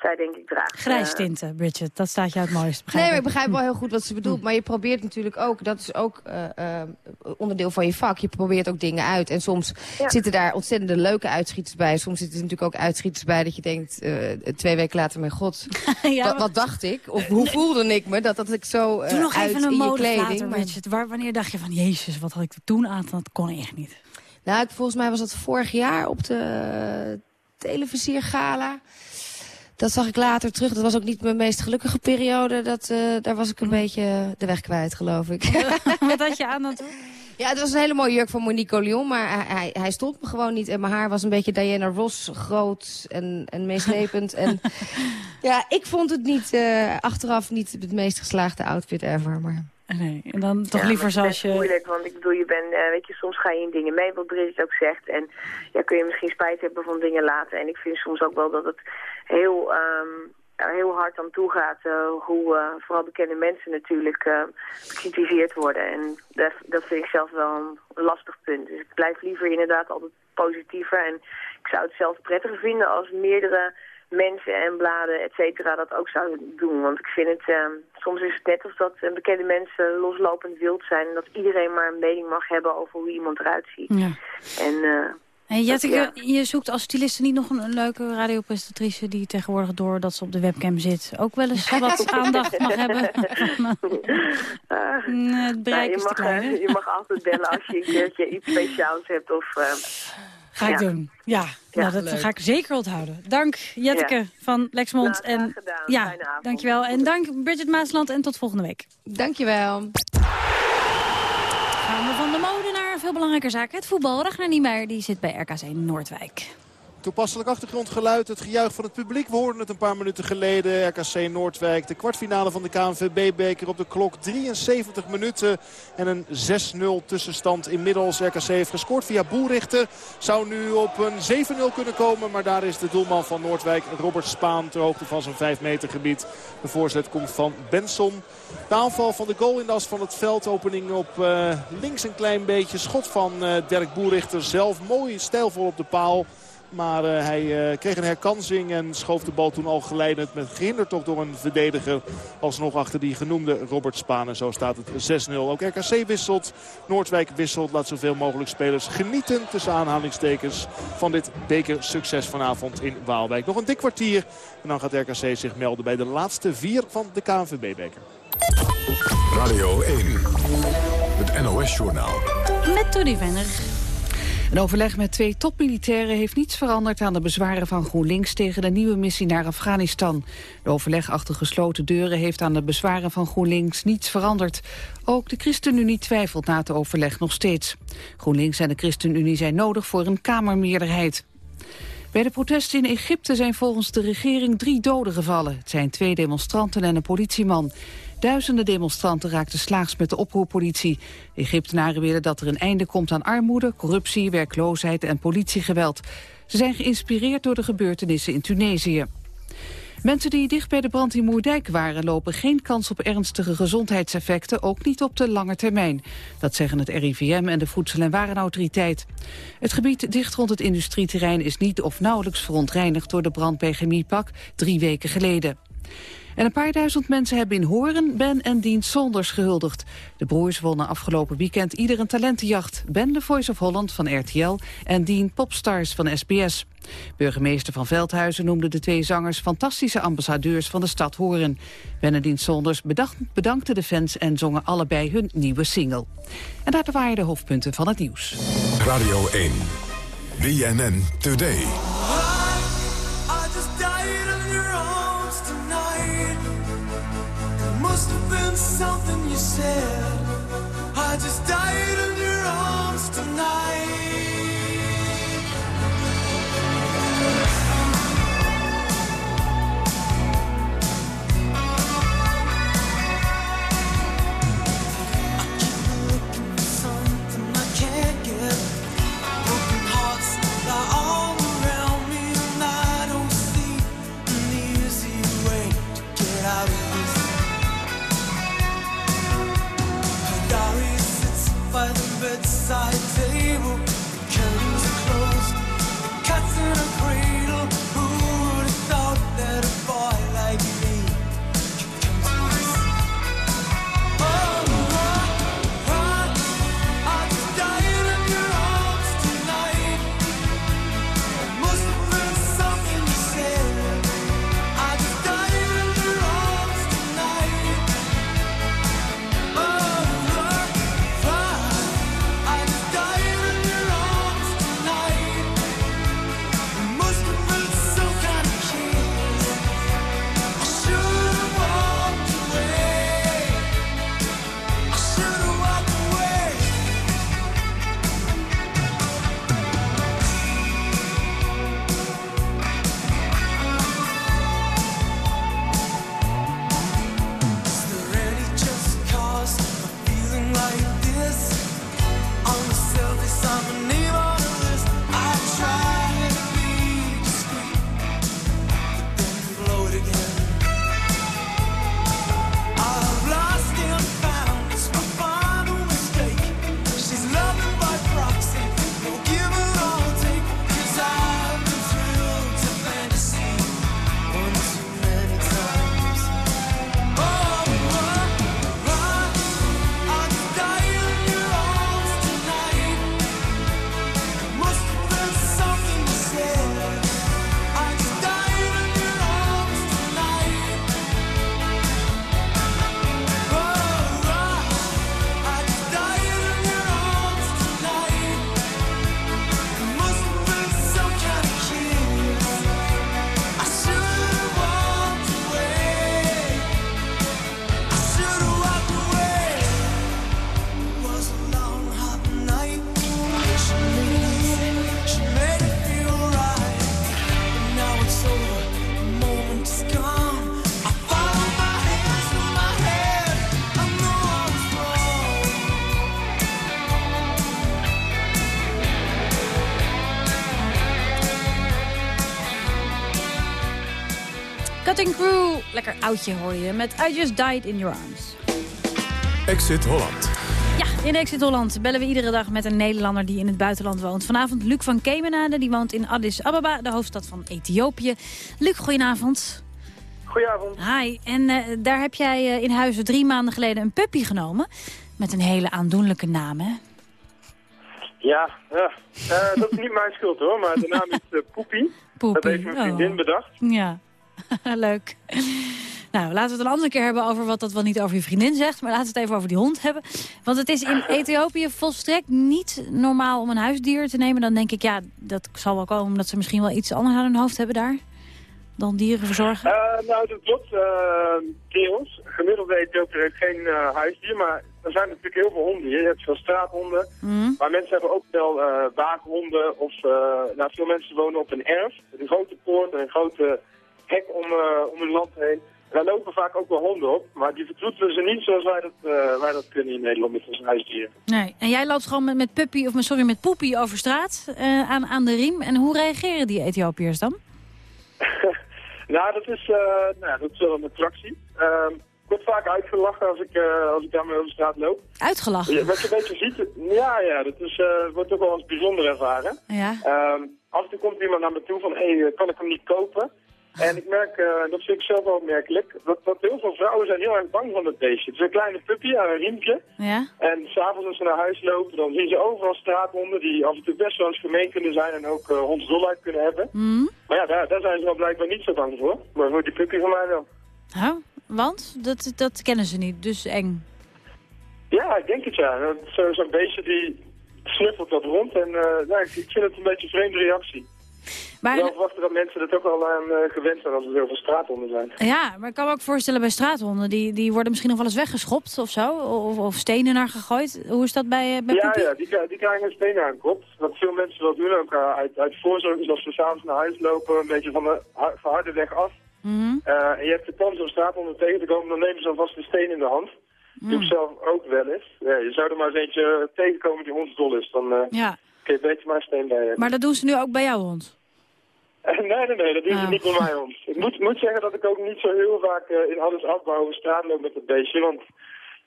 zij denk ik draagt. Grijs Eh, tinten, Bridget. Dat staat je het mooiste. begrijp Nee, maar ik. begrijp wel heel goed wat ze bedoelt. Maar je probeert natuurlijk ook, dat is ook eh, eh, onderdeel van je vak. Je probeert ook dingen uit. En soms zitten daar ontzettende leuke uitschieters bij. Soms zitten er natuurlijk ook uitschieters bij dat je denkt, eh, twee weken later, mijn god, [laughs] Ja, wat, maar- wat dacht ik? Of hoe voelde ik me dat, dat ik zo eh Doe nog uit even een in je kleding. maar- Bridget. Waar, wanneer dacht je van, jezus, wat had ik toen aan? Dat kon echt niet. Nou, ik, volgens mij was dat vorig jaar op de televisiergala. Dat zag ik later terug. Dat was ook niet mijn meest gelukkige periode. Dat, eh, daar was ik een beetje de weg kwijt, geloof ik. [laughs] wat had je aan dan [laughs] toen? Ja, het was een hele mooie jurk van Monique Lyon, maar hij, hij, stond me gewoon niet. En mijn haar was een beetje Diana Ross, groot en, en meeslepend. en [laughs] ja, ik vond het niet, eh, achteraf niet het meest geslaagde outfit ever. Maar... Nee, en dan toch ja, liever maar het is zoals best je... moeilijk, want ik bedoel, je bent, eh, weet je, soms ga je in dingen mee, wat Bridget ook zegt. En ja, kun je misschien spijt hebben van dingen laten. En ik vind soms ook wel dat het heel, er heel hard aan toe gaat eh, hoe eh, vooral bekende mensen natuurlijk eh, bekritiseerd worden. En dat, dat vind ik zelf wel een lastig punt. Dus ik blijf liever inderdaad altijd positiever. En ik zou het zelf prettiger vinden als meerdere mensen en bladen, et cetera, dat ook zouden doen. Want ik vind het, ehm, soms is het net alsof dat eh, bekende mensen loslopend wild zijn... en dat iedereen maar een mening mag hebben over hoe iemand eruit ziet. Ja. En, eh, Hey, Jetteke, ja. je zoekt als styliste niet nog een, een leuke radiopresentatrice... die tegenwoordig doordat ze op de webcam zit... ook wel eens [laughs] wat aandacht mag hebben. [laughs] Ah, Nee, het bereik nou, je, is te mag, klein, eh, je mag altijd bellen als je een [laughs] keertje iets speciaals hebt. Of, eh, Ga ik doen. Ja, nou, dat leuk. ga ik zeker onthouden. Dank Jetteke Ja. van Lexmond. Nou, en gedaan. ja, Fijne avond. dankjewel. En dank Bridget Maasland en tot volgende week. Dankjewel. Veel belangrijker zaken. Het voetbal. Ragnar Niemeyer die zit bij RKC Noordwijk. Toepasselijk achtergrondgeluid, het gejuich van het publiek. We hoorden het een paar minuten geleden. RKC Noordwijk, de kwartfinale van de KNVB-beker op de klok. 73 minuten en een 6-0 tussenstand inmiddels. RKC heeft gescoord via Boerichter. Zou nu op een 7-0 kunnen komen. Maar daar is de doelman van Noordwijk, Robert Spaan, ter hoogte van zijn 5 meter gebied. De voorzet komt van Benson. De aanval van de goal in de as van het veld. Opening op eh, links een klein beetje. Schot van eh, Dirk Boerichter zelf. Mooi stijlvol op de paal. Maar eh, hij eh, kreeg een herkansing en schoof de bal toen al geleidend. Met gehinderd toch door een verdediger. Alsnog achter die genoemde Robert Spaan. En zo staat het 6-0. Ook RKC wisselt. Noordwijk wisselt. Laat zoveel mogelijk spelers genieten. Tussen aanhalingstekens van dit bekersucces vanavond in Waalwijk. Nog een dik kwartier. En dan gaat RKC zich melden bij de laatste vier van de KNVB-beker. Radio 1. Het NOS-journaal. Met Tony Venner. Een overleg met twee topmilitairen heeft niets veranderd aan de bezwaren van GroenLinks tegen de nieuwe missie naar Afghanistan. De overleg achter gesloten deuren heeft aan de bezwaren van GroenLinks niets veranderd. Ook de ChristenUnie twijfelt na het overleg nog steeds. GroenLinks en de ChristenUnie zijn nodig voor een Kamermeerderheid. Bij de protesten in Egypte zijn volgens de regering drie doden gevallen. Het zijn twee demonstranten en een politieman. Duizenden demonstranten raakten slaags met de oproerpolitie. Egyptenaren willen dat er een einde komt aan armoede, corruptie, werkloosheid en politiegeweld. Ze zijn geïnspireerd door de gebeurtenissen in Tunesië. Mensen die dicht bij de brand in Moerdijk waren... lopen geen kans op ernstige gezondheidseffecten, ook niet op de lange termijn. Dat zeggen het RIVM en de Voedsel- en Warenautoriteit. Het gebied dicht rond het industrieterrein is niet of nauwelijks verontreinigd... door de brand bij Chemiepak drie weken geleden. En een paar duizend mensen hebben in Horen Ben en Dien Sonders gehuldigd. De broers wonnen afgelopen weekend ieder een talentenjacht. Ben de Voice of Holland van RTL en Dien Popstars van SBS. Burgemeester van Veldhuizen noemde de twee zangers fantastische ambassadeurs van de stad Horen. Ben en Dien Sonders bedankten de fans en zongen allebei hun nieuwe single. En daar waren de hoofdpunten van het nieuws. Radio 1, BNN Today. myself Cutting Crew, lekker oudje hoor je, met I Just Died in Your Arms. Exit Holland. Ja, in Exit Holland bellen we iedere dag met een Nederlander die in het buitenland woont. Vanavond Luc van Kemenade, die woont in Addis Ababa, de hoofdstad van Ethiopië. Luc, goedenavond. Goedenavond. Hi, en eh, daar heb jij eh, in Huizen drie maanden geleden een puppy genomen. Met een hele aandoenlijke naam, hè? Ja, ja. Eh, dat is niet mijn schuld hoor, maar de naam is uh, [laughs] Poepie. Dat heeft mijn vriendin oh. bedacht. Ja, [laughs] leuk. Nou, laten we het een andere keer hebben over wat dat wel niet over je vriendin zegt. Maar laten we het even over die hond hebben. Want het is in Ethiopië volstrekt niet normaal om een huisdier te nemen. Dan denk ik, ja, dat zal wel komen omdat ze misschien wel iets anders aan hun hoofd hebben daar. Dan dieren verzorgen. Eh, nou, dat klopt. eh, deels. gemiddelde Ethiopiër heeft geen eh, huisdier, maar er zijn natuurlijk heel veel honden hier. Je hebt veel straathonden, Mhm. maar mensen hebben ook wel waakhonden of nou, veel mensen wonen op een erf. Een grote poort en een grote hek om, eh, om hun land heen. En daar lopen vaak ook wel honden op, maar die vertroetelen ze niet zoals wij dat, eh, wij dat kunnen in Nederland met onze huisdieren. Nee. En jij loopt gewoon met, met puppy, of sorry, met poepie over straat eh, aan, aan de riem. En hoe reageren die Ethiopiërs dan? [laughs] Nou, dat is, nou, dat is wel een attractie. Ehm, ik word vaak uitgelachen als ik, als ik daarmee over straat loop. Uitgelachen? Ja, wat je een beetje ziet, ja, ja, dat is, wordt ook wel als bijzonder ervaren. Ja. Ehm, af en toe komt iemand naar me toe van, hé, hey, kan ik hem niet kopen? En ik merk, eh, dat vind ik zelf wel opmerkelijk, dat, dat heel veel vrouwen zijn heel erg bang van dat beestje. Het is een kleine puppy aan een riempje. Ja? En s'avonds als ze naar huis lopen, dan zien ze overal straathonden die af en toe best wel eens gemeen kunnen zijn en ook uh, hondsdolheid kunnen hebben. Mhm. Maar ja, daar, daar zijn ze wel blijkbaar niet zo bang voor. Maar voor die puppy van mij wel. Oh, want? Dat, dat kennen ze niet, dus eng. Ja, ik denk het ja. Zo- Zo'n beestje die snuffelt dat rond en eh, nou, ik, ik vind het een beetje een vreemde reactie. Maar- Ik zou verwachten dat mensen er toch wel aan eh, gewend zijn als er zoveel straathonden zijn. Ja, maar ik kan me ook voorstellen bij straathonden. Die, die worden misschien nog wel eens weggeschopt of zo. Of, of stenen naar gegooid. Hoe is dat bij, eh, bij Ja, Poepie? ja die, die krijgen een steen aan kop. Wat veel mensen wel doen, ook uh, uit, uit voorzorg, is als ze s'avonds naar huis lopen, een beetje van de ha- verharde weg af. Mhm. Uh, en je hebt de kans om straathonden tegen te komen, dan nemen ze alvast een steen in de hand. Dat doe ik zelf ook wel eens. Ja, je zou er maar eens eentje tegenkomen die hondsdol is, dan uh, Ja, kun je beter maar een steen bij hebben. maar dat doen ze nu ook bij jouw hond. nee, nee, nee, dat doen ze Oh. niet bij mij hond. Ik moet, moet zeggen dat ik ook niet zo heel vaak uh, in alles afbouw over straat loop met het beestje, want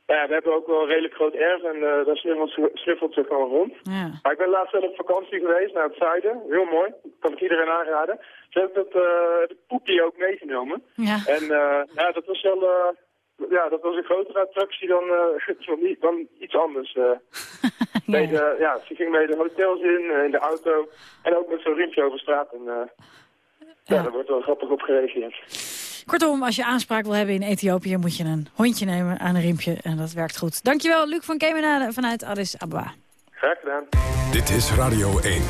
ja, we hebben ook wel een redelijk groot erf en uh, daar snuffelt ze, snuffelt ze gewoon rond. Ja. Maar ik ben laatst wel op vakantie geweest naar het zuiden. Heel mooi. Dat kan ik iedereen aanraden. Ze hebben het, uh, de poepie ook meegenomen. Ja. En uh, ja, dat was wel... Ja, dat was een grotere attractie dan, uh, [laughs] dan, dan iets anders. Uh. [laughs] ja. De, ja, ze ging mee de hotels in, uh, in de auto. En ook met zo'n riempje over straat. En, uh, ja. ja, daar wordt wel grappig op gereageerd. Kortom, als je aanspraak wil hebben in Ethiopië... moet je een hondje nemen aan een riempje. En dat werkt goed. Dankjewel, Luc van Kemenade vanuit Addis Ababa. Graag gedaan. Dit is Radio 1.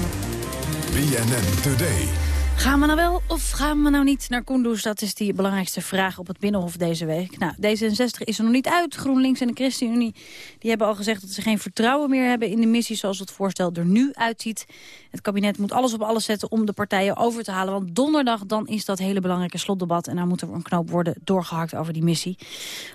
BNN Today. Gaan we nou wel of gaan we nou niet naar Kunduz? Dat is die belangrijkste vraag op het Binnenhof deze week. Nou, D66 is er nog niet uit. GroenLinks en de ChristenUnie die hebben al gezegd dat ze geen vertrouwen meer hebben in de missie zoals het voorstel er nu uitziet. Het kabinet moet alles op alles zetten om de partijen over te halen. Want donderdag dan is dat hele belangrijke slotdebat en daar moet er een knoop worden doorgehakt over die missie.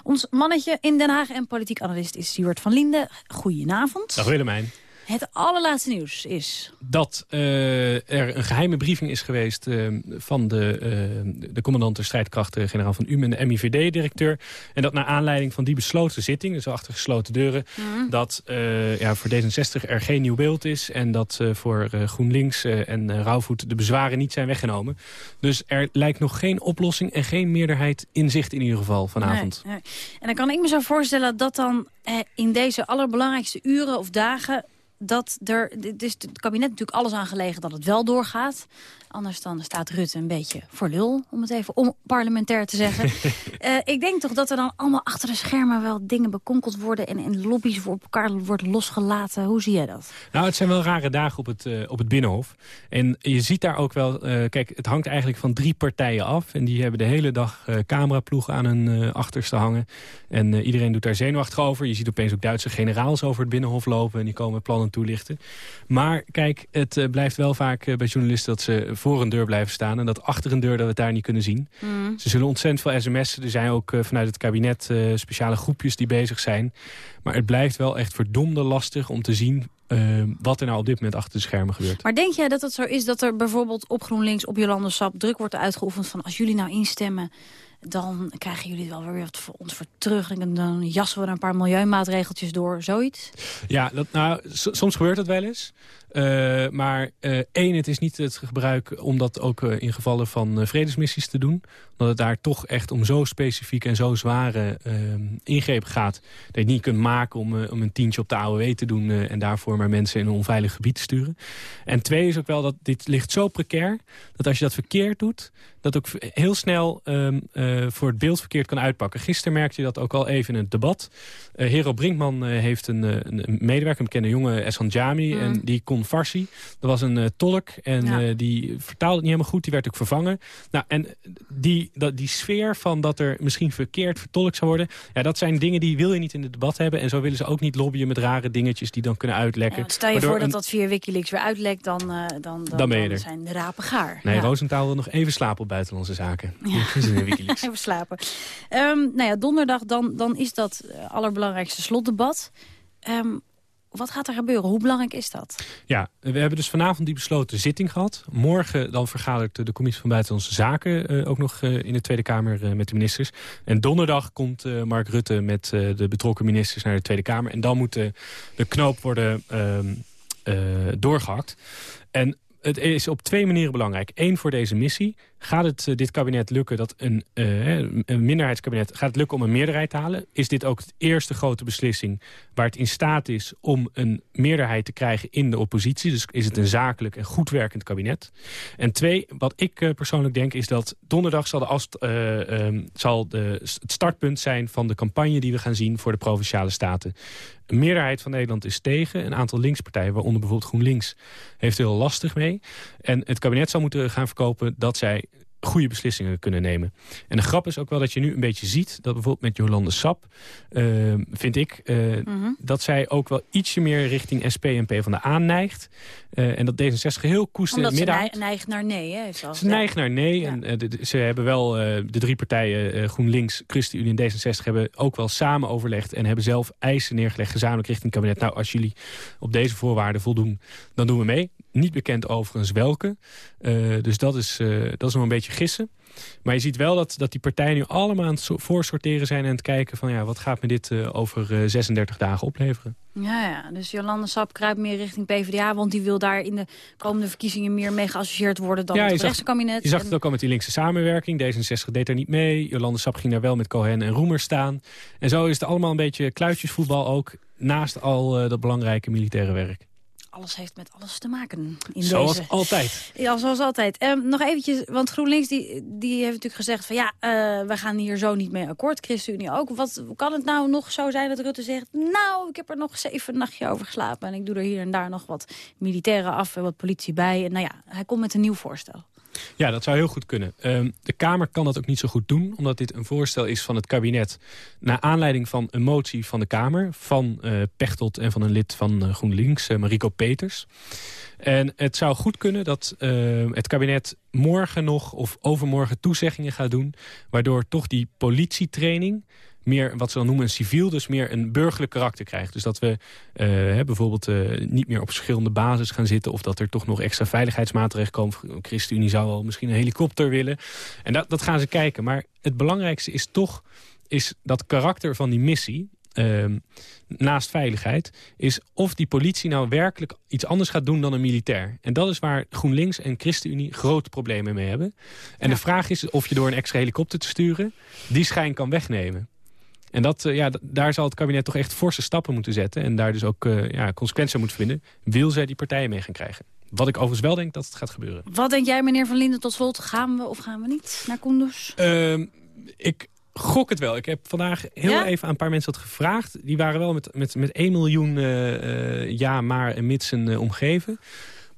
Ons mannetje in Den Haag en politiek analist is Stuart van Linden. Goedenavond. Dag Willemijn. Het allerlaatste nieuws is... Dat uh, er een geheime briefing is geweest uh, van de, uh, de commandant der strijdkrachten, generaal van UM en de MIVD-directeur. En dat naar aanleiding van die besloten zitting, dus achter gesloten deuren, mm. dat ja, voor D66 er geen nieuw beeld is. En dat voor GroenLinks en Rauwvoet de bezwaren niet zijn weggenomen. Dus er lijkt nog geen oplossing en geen meerderheid in zicht in ieder geval vanavond. Nee, nee. En dan kan ik me zo voorstellen dat dan in deze allerbelangrijkste uren of dagen dat er, het is het kabinet natuurlijk alles aan gelegen dat het wel doorgaat. Anders dan staat Rutte een beetje voor lul, om het even onparlementair te zeggen. uh, [laughs] ik denk toch dat er dan allemaal achter de schermen wel dingen bekonkeld worden... en, en lobby's voor elkaar wordt losgelaten. Hoe zie jij dat? Nou, het zijn wel rare dagen op het, uh, op het Binnenhof. En je ziet daar ook wel... Uh, kijk, het hangt eigenlijk van drie partijen af. En die hebben de hele dag cameraploegen aan hun achterste hangen. En iedereen doet daar zenuwachtig over. Je ziet opeens ook Duitse generaals over het Binnenhof lopen... en die komen plannen toelichten. Maar kijk, het blijft wel vaak bij journalisten... dat ze voor een deur blijven staan. En dat achter een deur dat we het daar niet kunnen zien. Mm. Ze zullen ontzettend veel sms'en. Er zijn ook uh, vanuit het kabinet speciale groepjes die bezig zijn. Maar het blijft wel echt verdomde lastig om te zien... Uh, wat er nou op dit moment achter de schermen gebeurt. Maar denk jij dat het zo is dat er bijvoorbeeld op GroenLinks, op Jolande Sap... druk wordt uitgeoefend van als jullie nou instemmen... dan krijgen jullie wel weer wat voor ons voor terug. En dan jassen we er een paar milieumaatregeltjes door, zoiets? Ja, dat, nou, soms gebeurt dat wel eens. Uh, maar uh, één, het is niet het gebruik om dat ook uh, in gevallen van vredesmissies te doen. Omdat het daar toch echt om zo specifiek en zo zware ingrepen gaat... dat je het niet kunt maken om, om een tientje op de AOW te doen... en daarvoor maar mensen in een onveilig gebied te sturen. En twee is ook wel dat dit ligt zo precair... dat als je dat verkeerd doet, dat ook heel snel um, voor het beeld verkeerd kan uitpakken. Gisteren merkte je dat ook al even in het debat. Hero Brinkman heeft een, een medewerker, een bekende jonge Essan Jami... Mm. en die kon Farsi. Dat was een tolk en Ja. die vertaalde het niet helemaal goed. Die werd ook vervangen. Nou, en die, dat, die sfeer van dat er misschien verkeerd vertolkt zou worden... Ja, dat zijn dingen die wil je niet in het debat hebben. En zo willen ze ook niet lobbyen met rare dingetjes die dan kunnen uitlekken. Ja, stel je Waardoor voor dat een- dat via Wikileaks weer uitlekt, dan, eh, dan, dan, Dan ben je er. zijn de rapen gaar. Nee, Ja. Roosentaal wil nog even slapen op buitenlandse zaken. Ja. [laughs] Wikileaks. Even slapen. Ehm, nou ja, donderdag dan, dan is dat eh, allerbelangrijkste slotdebat. Ehm, wat gaat er gebeuren? Hoe belangrijk is dat? Ja, we hebben dus vanavond die besloten zitting gehad. Morgen dan vergadert de Commissie van Buitenlandse Zaken eh, ook nog eh, in de Tweede Kamer eh, met de ministers. En donderdag komt Mark Rutte met de betrokken ministers naar de Tweede Kamer. En dan moet de, de knoop worden ehm, eh, doorgehakt. En het is op twee manieren belangrijk. Eén voor deze missie. Gaat het eh, dit kabinet lukken dat een, hè, een minderheidskabinet... gaat het lukken om een meerderheid te halen? Is dit ook de eerste grote beslissing waar het in staat is... om een meerderheid te krijgen in de oppositie? Dus is het een zakelijk en goed werkend kabinet? En twee, wat ik eh, persoonlijk denk... is dat donderdag zal, de eh, ehm, zal de, het startpunt zijn van de campagne... die we gaan zien voor de Provinciale Staten. Een meerderheid van Nederland is tegen. Een aantal linkspartijen, waaronder bijvoorbeeld GroenLinks... heeft heel lastig mee. En het kabinet zal moeten gaan verkopen dat zij goede beslissingen kunnen nemen. En de grap is ook wel dat je nu een beetje ziet... dat bijvoorbeeld met Jolande Sap, eh, vind ik... eh, Mhm. dat zij ook wel ietsje meer richting SP en PvdA neigt. Eh en dat D66 heel koest in het ze midden nei- neigt naar nee, hè? Ze ze neigen naar nee. En, eh, de- de- ze hebben wel, de drie partijen, GroenLinks, ChristenUnie en D66... hebben ook wel samen overlegd en hebben zelf eisen neergelegd... gezamenlijk richting het kabinet. Nou, als jullie op deze voorwaarden voldoen, dan doen we mee. Niet bekend overigens welke. Eh, dus dat is, eh, dat is nog een beetje gissen. Maar je ziet wel dat, dat die partijen nu allemaal aan het so- voorsorteren zijn... en het kijken van ja, wat gaat me dit eh, over eh, 36 dagen opleveren. Ja, ja, dus Jolande Sap kruipt meer richting PvdA... want die wil daar in de komende verkiezingen meer mee geassocieerd worden... dan Ja, het je zag- rechtse kabinet. Je zag En- het ook al met die linkse samenwerking. D66 deed daar niet mee. Jolande Sap ging daar wel met Cohen en Roemer staan. En zo is het allemaal een beetje kluitjesvoetbal ook... naast al dat belangrijke militaire werk. Alles heeft met alles te maken in Zoals deze. altijd. Ja, zoals altijd. Ehm, nog eventjes, want GroenLinks die, die heeft natuurlijk gezegd van ja, eh, we gaan hier zo niet mee akkoord. ChristenUnie ook. Wat kan het nou nog zo zijn dat Rutte zegt, nou, ik heb er nog zeven nachtje over geslapen en ik doe er hier en daar nog wat militairen af en wat politie bij. En nou ja, hij komt met een nieuw voorstel. Ja, dat zou heel goed kunnen. Ehm, de Kamer kan dat ook niet zo goed doen... omdat dit een voorstel is van het kabinet... naar aanleiding van een motie van de Kamer... van eh, Pechtold en van een lid van eh, GroenLinks, eh, Mariko Peters. En het zou goed kunnen dat eh, het kabinet morgen nog... of overmorgen toezeggingen gaat doen... waardoor toch die politietraining meer wat ze dan noemen een civiel, dus meer een burgerlijk karakter krijgt. Dus dat we eh, bijvoorbeeld eh, niet meer op verschillende bases gaan zitten... of dat er toch nog extra veiligheidsmaatregelen komen. ChristenUnie zou wel misschien een helikopter willen. En dat, dat gaan ze kijken. Maar het belangrijkste is toch is dat karakter van die missie... ehm, naast veiligheid, is of die politie nou werkelijk iets anders gaat doen dan een militair. En dat is waar GroenLinks en ChristenUnie grote problemen mee hebben. En de vraag is of je door een extra helikopter te sturen... die schijn kan wegnemen. En dat, eh, ja, daar zal het kabinet toch echt forse stappen moeten zetten... en daar dus ook eh, ja, consequenties aan moeten vinden... wil zij die partijen mee gaan krijgen. Wat ik overigens wel denk dat het gaat gebeuren. Wat denk jij, meneer Van Linden, tot slot? Gaan we of gaan we niet naar Kunduz? Ehm, ik gok het wel. Ik heb vandaag heel Ja? even aan een paar mensen dat gevraagd. Die waren wel met, met, met 1 miljoen eh, ja, maar en mitsen uh, omgeven.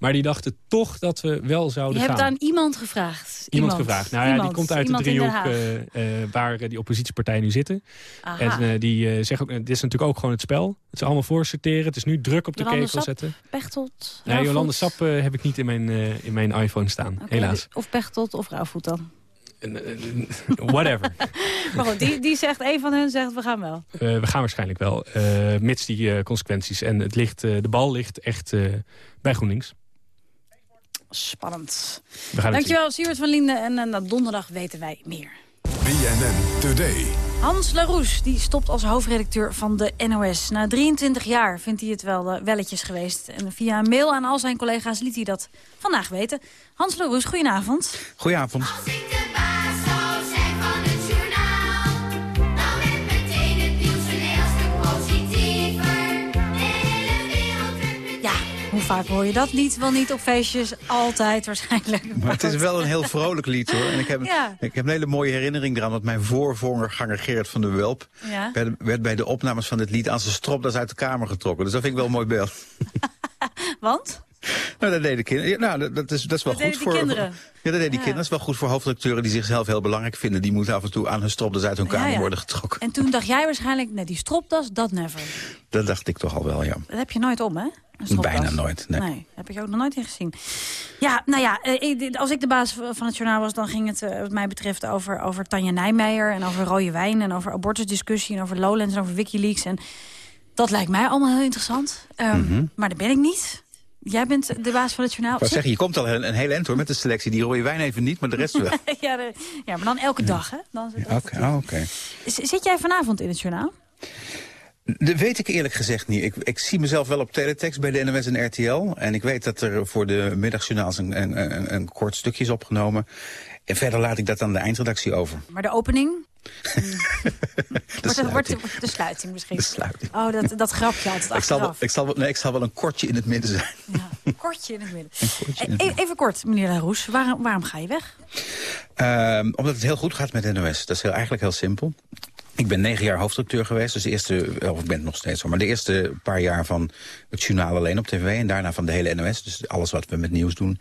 Maar die dachten toch dat we wel zouden Je hebt gaan. aan iemand gevraagd. Iemand, gevraagd. Nou ja, die komt uit Iemand de driehoek uh, uh, waar die oppositiepartijen nu zitten. Aha. En die zeggen ook, dit is natuurlijk ook gewoon het spel. Het is allemaal voorsorteren. Het is nu druk op de Jolande ketel Sap, zetten. Pechtold, Nee, Jolande Sap heb ik niet in mijn, in mijn iPhone staan, okay, helaas. Of Pechtold of Rauwvoet dan? [laughs] Whatever. [laughs] maar goed, die, die zegt, een van hun zegt, we gaan wel. Uh, we gaan waarschijnlijk wel, uh, mits die uh, consequenties. En het ligt, de bal ligt echt bij GroenLinks. Spannend. We gaan Dankjewel, Siewert van Linden. En uh, donderdag weten wij meer. BNN Today. Hans Laroes die stopt als hoofdredacteur van de NOS. Na 23 jaar vindt hij het wel uh, welletjes geweest. En via een mail aan al zijn collega's liet hij dat vandaag weten. Hans Laroes, goedenavond. Goedenavond. Hoe vaak hoor je dat lied wel niet op feestjes? Altijd waarschijnlijk. Maar het is wel een heel vrolijk lied hoor. En ik heb, ja. ik heb een hele mooie herinnering eraan. Want mijn voorganger Gerrit van der Welp... Ja. Werd, werd, bij de opnames van dit lied aan zijn stropdas uit de kamer getrokken. Dus dat vind ik wel een mooi beeld. [laughs] [laughs] want? Nou, dat deden kinderen. Nou, dat, is, dat is wel Dat goed voor. kinderen. Ja, dat deden die Ja. kinderen. Dat is wel goed voor hoofdredacteuren die zichzelf heel belangrijk vinden. Die moeten af en toe aan hun stropdas uit hun kamer ja. worden getrokken. En toen dacht jij waarschijnlijk, nee, die stropdas, dat never. Dat dacht ik toch al wel, ja. Dat heb je nooit om, hè? Bijna nooit. Nee. Nee, heb ik ook nog nooit in gezien. Ja, nou ja, eh, als ik de baas van het journaal was... dan ging het eh, wat mij betreft over, over Tanja Nijmeijer... en over rode wijn en over abortusdiscussie... en over Lowlands en over Wikileaks. En dat lijkt mij allemaal heel interessant. Ehm, Mhm. Maar dat ben ik niet. Jij bent de baas van het journaal. Ik zeggen, je komt al een, een heel eind hoor met de selectie. Die rode wijn even niet, maar de rest wel. [laughs] ja, de- ja, maar dan elke dag, hè? Oké, oh, Zit jij vanavond in het journaal? Dat weet ik eerlijk gezegd niet. Ik, ik zie mezelf wel op teletext bij de NOS en RTL. En ik weet dat er voor de middagjournaals een, een, een, een kort stukje is opgenomen. En verder laat ik dat aan de eindredactie over. Maar de opening? [laughs] wordt, het, wordt, wordt de sluiting misschien? De sluiting. Oh, dat, dat grapje altijd Ik zal, wel, ik, zal wel, nee, ik zal wel een kortje in het midden zijn. Een kortje in het midden. kortje in het E- even kort, meneer Laroes. Waarom, waarom ga je weg? Ehm, omdat het heel goed gaat met NOS. Dat is heel, eigenlijk heel simpel. Ik ben negen jaar hoofdredacteur geweest. Dus de eerste, of ik ben het nog steeds hoor. Maar de eerste paar jaar van het journaal alleen op tv. En daarna van de hele NOS. Dus alles wat we met nieuws doen.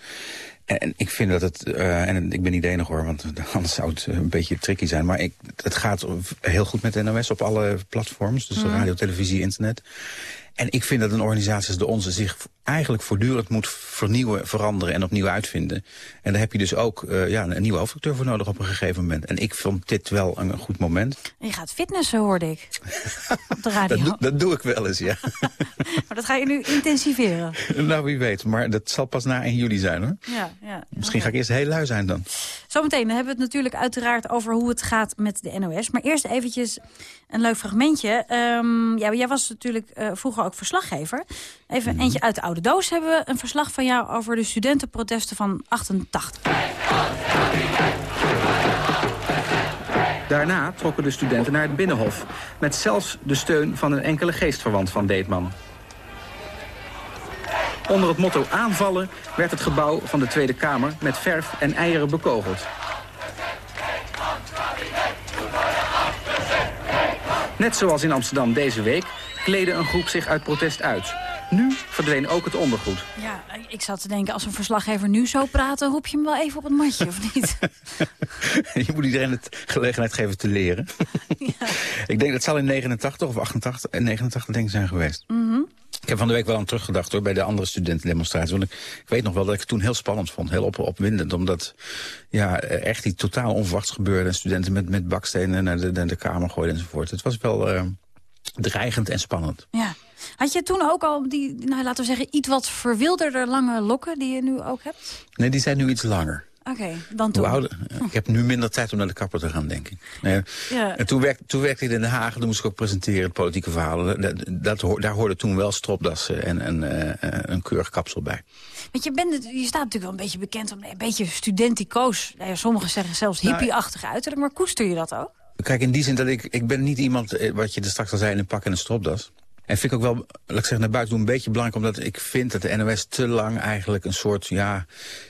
En ik vind dat het, eh, en ik ben niet de enige hoor, want [laughs] anders zou het een beetje tricky zijn. Maar ik, het gaat heel goed met de NOS op alle platforms. Dus Mhm. radio, televisie, internet. En ik vind dat een organisatie als de onze zich eigenlijk voortdurend moet vernieuwen, veranderen en opnieuw uitvinden. En daar heb je dus ook eh, ja, een nieuwe hoofdredacteur voor nodig op een gegeven moment. En ik vond dit wel een, een goed moment. Je gaat fitnessen, hoorde ik. [laughs] Op de radio. Dat, doe- dat doe ik wel eens, ja. [laughs] Maar dat ga je nu intensiveren. [laughs] nou, wie weet. Maar dat zal pas na 1 juli zijn hoor. Ja, ja. Misschien ga ik eerst heel lui zijn dan. Zometeen hebben we het natuurlijk uiteraard over hoe het gaat met de NOS. Maar eerst eventjes een leuk fragmentje. Ehm, ja, jij was natuurlijk eh, vroeger ook verslaggever. Even Mhm. eentje uit de oude doos hebben we. Een verslag van jou over de studentenprotesten van 88. Daarna trokken de studenten naar het Binnenhof... met zelfs de steun van een enkele geestverwant van Deetman. Onder het motto aanvallen werd het gebouw van de Tweede Kamer... met verf en eieren bekogeld. Net zoals in Amsterdam deze week kleedde een groep zich uit protest uit. Nu verdween ook het ondergoed. Ja, ik zat te denken, als een verslaggever nu zo praten... roep je hem wel even op het matje, of niet? [laughs] je moet iedereen het gelegenheid geven te leren. [laughs] ik denk dat zal in 89 of 88, en 89 denk ik zijn geweest. Mhm. Ik heb van de week wel aan teruggedacht hoor, bij de andere studentendemonstratie. Want ik, ik weet nog wel dat ik het toen heel spannend vond. Heel op, opwindend. Omdat ja, echt iets totaal onverwachts gebeurde. En studenten met, met bakstenen naar de, naar de kamer gooiden enzovoort. Het was wel eh, dreigend en spannend. Ja. Had je toen ook al die, nou, laten we zeggen, iets wat verwilderder lange lokken die je nu ook hebt? Nee, die zijn nu iets langer. Oké, dan toen. ouder? Ik heb nu minder tijd om naar de kapper te gaan, denk ik. Nee. Ja. En toen, werk, toen werkte ik in Den Haag, toen moest ik ook presenteren, politieke verhalen. Dat, daar hoorde toen wel stropdassen en, en eh, een keurig kapsel bij. Want je, bent, je staat natuurlijk wel een beetje bekend om een beetje studenticoos. Nou ja, sommigen zeggen zelfs Nou, hippie-achtig uiterlijk. Maar koester je dat ook? Kijk, in die zin dat ik, ik ben niet iemand, eh, wat je er straks al zei, in een pak en een stropdas. En vind ik ook wel, laat ik zeggen, naar buiten doen een beetje belangrijk... omdat ik vind dat de NOS te lang eigenlijk een soort, ja...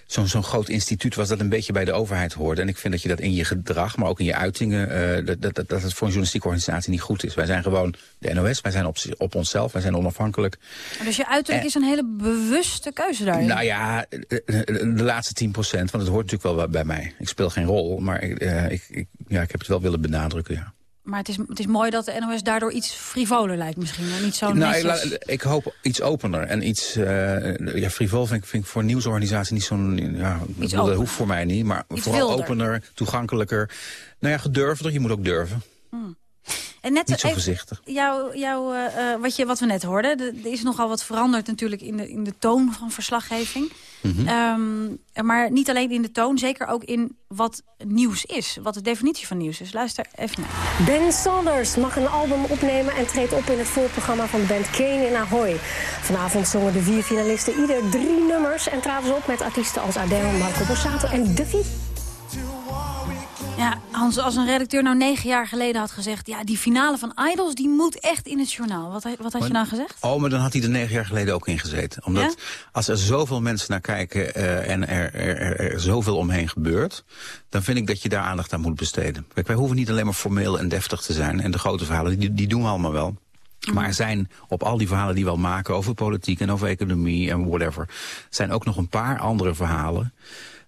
zo'n zo'n groot instituut was dat een beetje bij de overheid hoorde. En ik vind dat je dat in je gedrag, maar ook in je uitingen... eh, dat, dat, dat, dat het voor een journalistieke organisatie niet goed is. Wij zijn gewoon de NOS, wij zijn op, op onszelf, wij zijn onafhankelijk. Dus je uiterlijk is een hele bewuste keuze daarin. Nou ja, eh, eh, de laatste 10 procent, want het hoort natuurlijk wel bij mij. Ik speel geen rol, maar ik, ik, ik, ja, ik heb het wel willen benadrukken, ja. Maar het is, het is mooi dat de NOS daardoor iets frivoler lijkt misschien. En niet zo Nou, ik, ik hoop iets opener en iets... eh ja, frivol vind ik, vind ik voor een nieuwsorganisatie niet zo'n... Ja, dat hoeft voor mij niet, maar Iets vooral wilder. opener, toegankelijker. Nou ja, gedurfder, je moet ook durven. En net Niet zo even voorzichtig. Jouw, jouw, eh, eh, wat, je, wat we net hoorden, de- er is nogal wat veranderd natuurlijk in de, in de toon van verslaggeving. Mhm. Ehm, maar niet alleen in de toon, zeker ook in wat nieuws is. Wat de definitie van nieuws is. Luister even naar. Ben Saunders mag een album opnemen en treedt op in het voorprogramma van de band Kane in Ahoy. Vanavond zongen de vier finalisten ieder drie nummers en traden ze op met artiesten als Adele, Marco Borsato en Duffy. Ja, Hans, als een redacteur nou negen jaar geleden had gezegd... ja, die finale van Idols, die moet echt in het journaal. Wat, wat had je nou gezegd? Oh, maar dan had hij er negen jaar geleden ook in gezeten. Omdat Ja? als er zoveel mensen naar kijken eh, en er, er, er, er zoveel omheen gebeurt... dan vind ik dat je daar aandacht aan moet besteden. Kijk, wij hoeven niet alleen maar formeel en deftig te zijn. En de grote verhalen, die, die doen we allemaal wel. Maar er zijn op al die verhalen die we al maken over politiek en over economie en whatever... zijn ook nog een paar andere verhalen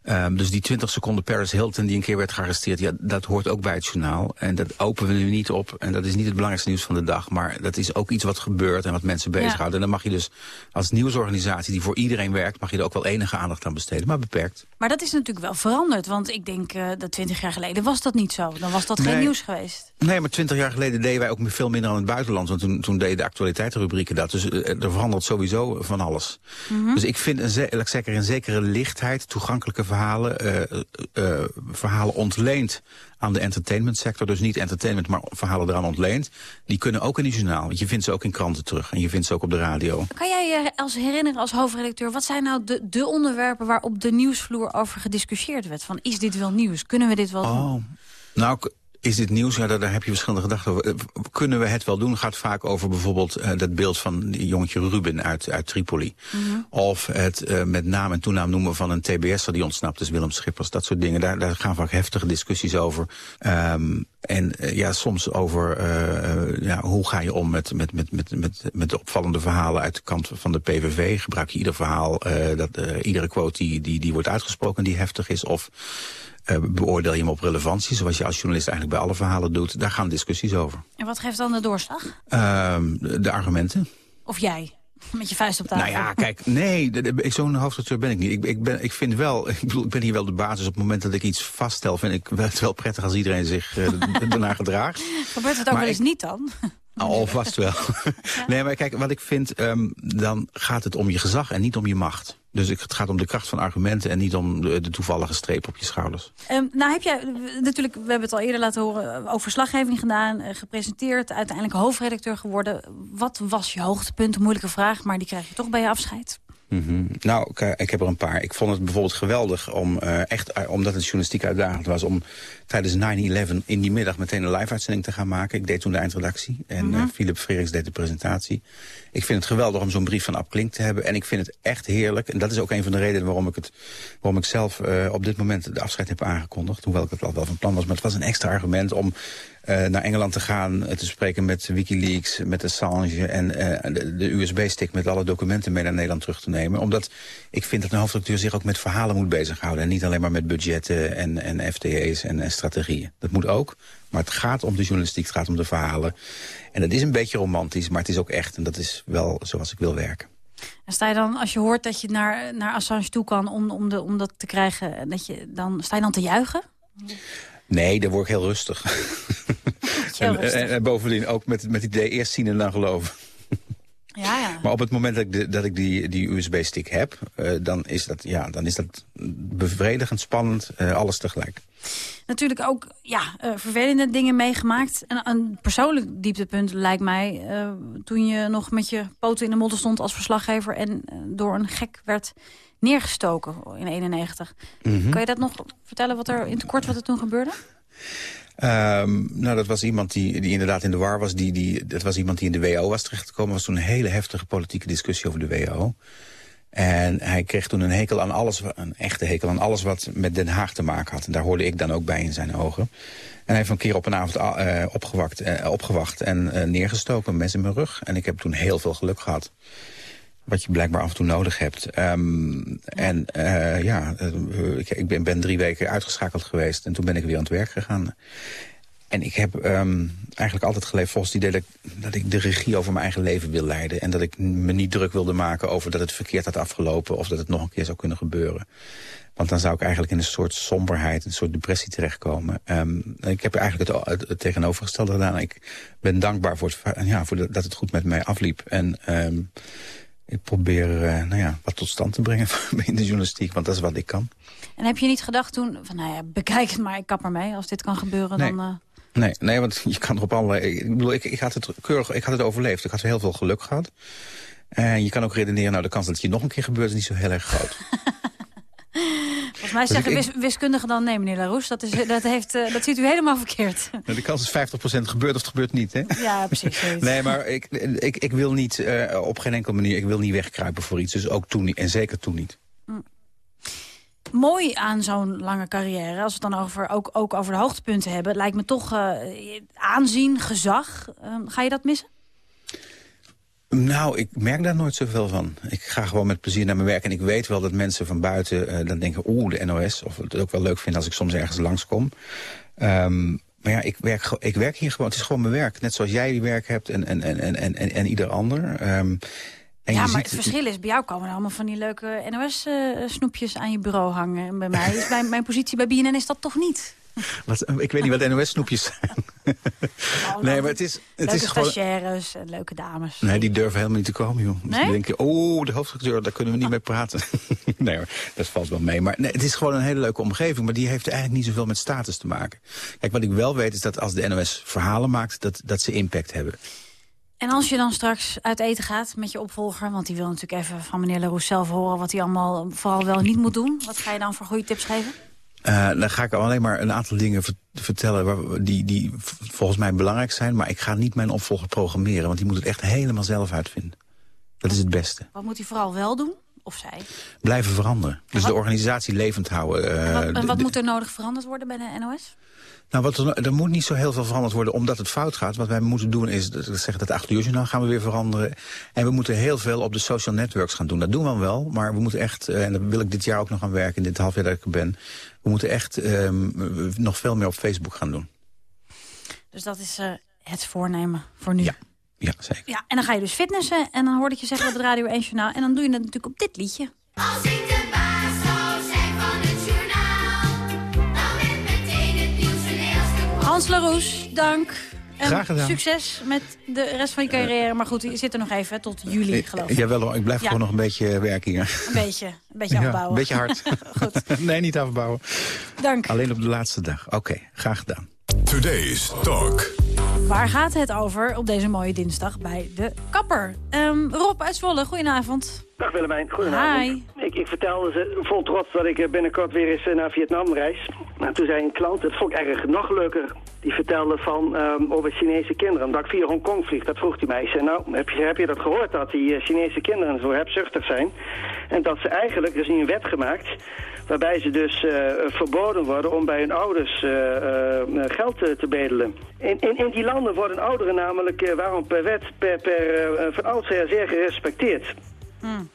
Um, dus die 20 seconden Paris Hilton die een keer werd gearresteerd... Ja, dat hoort ook bij het journaal. En dat openen we nu niet op. En dat is niet het belangrijkste nieuws van de dag. Maar dat is ook iets wat gebeurt en wat mensen bezighoudt. Ja. En dan mag je dus als nieuwsorganisatie die voor iedereen werkt... mag je er ook wel enige aandacht aan besteden, maar beperkt. Maar dat is natuurlijk wel veranderd. Want ik denk uh, dat 20 jaar geleden was dat niet zo. Dan was dat nee. geen nieuws geweest. Nee, maar 20 jaar geleden deden wij ook veel minder aan het buitenland. Want toen, toen deden de actualiteitsrubrieken dat. Dus uh, er verandert sowieso van alles. Mm -hmm. Dus ik vind een, zeker een zekere lichtheid, toegankelijke verhalen, uh, uh, verhalen ontleend aan de entertainmentsector. Dus niet entertainment, maar verhalen eraan ontleend. Die kunnen ook in die journaal. Want je vindt ze ook in kranten terug. En je vindt ze ook op de radio. Kan jij je als herinneren als hoofdredacteur... wat zijn nou de, de onderwerpen waarop de nieuwsvloer over gediscussieerd werd? Van is dit wel nieuws? Kunnen we dit wel oh. doen? Nou, is dit nieuws? Ja, daar, daar, heb je verschillende gedachten over. Kunnen we het wel doen? gaat vaak over bijvoorbeeld uh, dat beeld van jongetje Ruben uit, uit Tripoli. Mm -hmm. Of het uh, met naam en toenaam noemen van een TBS'er die ontsnapt is, Willem Schippers. Dat soort dingen. Daar, daar gaan vaak heftige discussies over. Um, en uh, ja, soms over ja, hoe ga je om met, met, met, met, met, met de opvallende verhalen uit de kant van de PVV. Gebruik je ieder verhaal, dat, iedere quote die, die, die wordt uitgesproken die heftig is. Of beoordeel je hem op relevantie, zoals je als journalist eigenlijk bij alle verhalen doet. Daar gaan discussies over. En wat geeft dan de doorslag? Uh, de argumenten. Of jij? Met je vuist op tafel. Nou ja, kijk, nee, zo'n hoofdredacteur ben ik niet. Ik, ik, ben, ik vind wel, ik bedoel, ik ben hier wel de basis. Op het moment dat ik iets vaststel, vind ik het wel prettig als iedereen zich [laughs] uh, daarna gedraagt. Gebeurt het ook wel eens ik, niet dan? Alvast wel. [laughs] nee, maar kijk, wat ik vind, um, dan gaat het om je gezag en niet om je macht. Dus het gaat om de kracht van argumenten en niet om de, toevallige streep op je schouders. Um, nou heb jij natuurlijk, we hebben het al eerder laten horen, over verslaggeving gedaan, uh, gepresenteerd, uiteindelijk hoofdredacteur geworden. Wat was je hoogtepunt? Moeilijke vraag, maar die krijg je toch bij je afscheid. Mm -hmm. Nou, ik, ik, heb er een paar. Ik vond het bijvoorbeeld geweldig, om, uh, echt, uh, omdat het journalistiek uitdagend was... om tijdens 9-11 in die middag meteen een live-uitzending te gaan maken. Ik deed toen de eindredactie en mm -hmm. uh, Philip Freriks deed de presentatie. Ik vind het geweldig om zo'n brief van Ab Klink te hebben. En ik vind het echt heerlijk. En dat is ook een van de redenen waarom ik, het, waarom ik zelf op dit moment de afscheid heb aangekondigd. Hoewel ik het al wel van plan was. Maar het was een extra argument om uh, naar Engeland te gaan, uh, te spreken met Wikileaks, met Assange... en uh, de, de USB-stick met alle documenten mee naar Nederland terug te nemen. Omdat ik vind dat een hoofdredacteur zich ook met verhalen moet bezighouden... en niet alleen maar met budgetten en, en FTE's en, en strategieën. Dat moet ook, maar het gaat om de journalistiek, het gaat om de verhalen. En dat is een beetje romantisch, maar het is ook echt. En dat is wel zoals ik wil werken. En sta je dan, als je hoort dat je naar, naar Assange toe kan om, om, de, om dat te krijgen... Dat je, dan, sta je dan te juichen? Nee, daar word ik heel rustig. [laughs] en, en, en, bovendien ook met, met het idee eerst zien en dan geloven. Ja, ja. [laughs] Maar op het moment dat ik, de, dat ik die, die USB-stick heb, uh, dan, is dat, ja, dan is dat bevredigend, spannend, uh, alles tegelijk. Natuurlijk ook ja, uh, vervelende dingen meegemaakt. En een persoonlijk dieptepunt lijkt mij toen je nog met je poten in de modder stond als verslaggever... en door een gek werd neergestoken in 91. Mm -hmm. Kan je dat nog vertellen wat er in het kort wat er toen gebeurde? Um, nou, dat was iemand die, die inderdaad in de war was. Die, die, dat was iemand die in de WO was terechtgekomen. was toen een hele heftige politieke discussie over de WO. En hij kreeg toen een hekel aan alles, een echte hekel aan alles wat met Den Haag te maken had. En daar hoorde ik dan ook bij in zijn ogen. En hij heeft een keer op een avond uh, opgewacht, uh, opgewacht en uh, neergestoken, mes in mijn rug. En ik heb toen heel veel geluk gehad. Wat je blijkbaar af en toe nodig hebt. Um, en uh, ja, ik, ik ben, ben, drie weken uitgeschakeld geweest. En toen ben ik weer aan het werk gegaan. En ik heb um, eigenlijk altijd geleefd volgens het idee dat ik, dat ik de regie over mijn eigen leven wil leiden. En dat ik me niet druk wilde maken over dat het verkeerd had afgelopen. Of dat het nog een keer zou kunnen gebeuren. Want dan zou ik eigenlijk in een soort somberheid, een soort depressie terechtkomen. Um, ik heb eigenlijk het, tegenovergestelde gedaan. Ik ben dankbaar voor, het, ja, voor dat het goed met mij afliep. En... ik probeer uh, nou ja, wat tot stand te brengen [laughs] in de journalistiek, want dat is wat ik kan. En heb je niet gedacht toen, van nou ja, bekijk het maar, ik kap ermee. Als dit kan gebeuren, nee. dan... Uh... Nee, nee, want je kan er op allerlei... Ik bedoel, ik, ik, had het keurig, ik had het overleefd. Ik had heel veel geluk gehad. En je kan ook redeneren, nou, de kans dat het je nog een keer gebeurt is niet zo heel erg groot. [laughs] Volgens mij zeggen wis, wiskundigen dan nee, meneer Larousse. Dat, is, dat, heeft, uh, dat ziet u helemaal verkeerd. [laughs] Nou, de kans is 50% gebeurt of het gebeurt niet, hè? Ja, precies. nee, maar ik, ik, ik wil niet, uh, op geen enkele manier, ik wil niet wegkruipen voor iets. Dus ook toen niet, en zeker toen niet. Mm. Mooi aan zo'n lange carrière, als we het dan over, ook, ook over de hoogtepunten hebben... lijkt me toch uh, aanzien, gezag. ga je dat missen? Nou, ik merk daar nooit zoveel van. Ik ga gewoon met plezier naar mijn werk. En ik weet wel dat mensen van buiten eh, dan denken... oeh, de NOS. Of het ook wel leuk vinden als ik soms ergens langskom. Ehm, maar ja, ik werk, ik werk hier gewoon. Het is gewoon mijn werk. Net zoals jij die werk hebt en, en, en, en, en, en ieder ander. Ehm, en ja, maar ziet- het verschil is, bij jou komen er allemaal van die leuke NOS-snoepjes aan je bureau hangen. En bij mij is bij mijn positie bij BNN is dat toch niet? Wat, ik weet niet wat NOS-snoepjes zijn. [laughs] nee, maar het is, het leuke is gewoon... stagiaires en leuke dames. Nee, die durven helemaal niet te komen, joh. Dus Nee? die denken, oh, de hoofdredacteur, daar kunnen we niet mee praten. [laughs] nee hoor, dat valt wel mee. Maar nee, het is gewoon een hele leuke omgeving. Maar die heeft eigenlijk niet zoveel met status te maken. Kijk, wat ik wel weet is dat als de NOS verhalen maakt... dat, dat ze impact hebben. En als je dan straks uit eten gaat met je opvolger... want die wil natuurlijk even van meneer Leroux zelf horen... wat hij allemaal vooral wel niet moet doen. Wat ga je dan voor goede tips geven? Eh, dan ga ik alleen maar een aantal dingen ver- vertellen... Waar, die, die volgens mij belangrijk zijn. Maar ik ga niet mijn opvolger programmeren. Want die moet het echt helemaal zelf uitvinden. Dat is het beste. Wat moet hij vooral wel doen? Of zij? Blijven veranderen. Dus de organisatie levend houden. eh, En wat, en de- wat de- moet er nodig veranderd worden bij de NOS? Nou, wat er, er moet niet zo heel veel veranderd worden omdat het fout gaat. Wat wij moeten doen is, dat ik zeg dat 8 uur journaal gaan we weer veranderen. En we moeten heel veel op de social networks gaan doen. Dat doen we wel, maar we moeten echt, eh, en daar wil ik dit jaar ook nog aan werken, in dit half jaar dat ik er ben. We moeten echt ehm, nog veel meer op Facebook gaan doen. Dus dat is eh, het voornemen voor nu. Ja. Ja, zeker. Ja, en dan ga je dus fitnessen. En dan hoorde ik je zeggen op het Radio 1 Journaal. En dan doe je het natuurlijk op dit liedje. Als ik de Hans Laroes, dank. En Graag gedaan. succes met de rest van je carrière. Maar goed, je zit er nog even hè, tot juli, geloof ik. Jawel hoor, ik blijf Ja. gewoon nog een beetje werken hier. Een beetje, een beetje [laughs] Ja, afbouwen. een beetje hard. [laughs] [laughs] nee, niet afbouwen. Dank. Alleen op de laatste dag. Oké, graag gedaan. Today's Talk. Waar gaat het over op deze mooie dinsdag bij de kapper? Ehm, Rob uit Zwolle, goedenavond. Dag Willemijn, goedenavond. Ik, ik vertelde ze vol trots dat ik eh, binnenkort weer eens eh, naar Vietnam reis. En toen zei een klant, dat vond ik erg nog leuker, die vertelde van ehm, over Chinese kinderen. Dat ik via Hongkong vlieg, dat vroeg. Ik zei, nou, heb je, heb je dat gehoord, dat die eh, Chinese kinderen zo hebzuchtig zijn? En dat ze eigenlijk, er is nu een wet gemaakt, waarbij ze dus eh, verboden worden om bij hun ouders eh, geld te, te bedelen. In, in, in die landen worden ouderen namelijk, waarom per wet, per, per, van oudsher zeer gerespecteerd.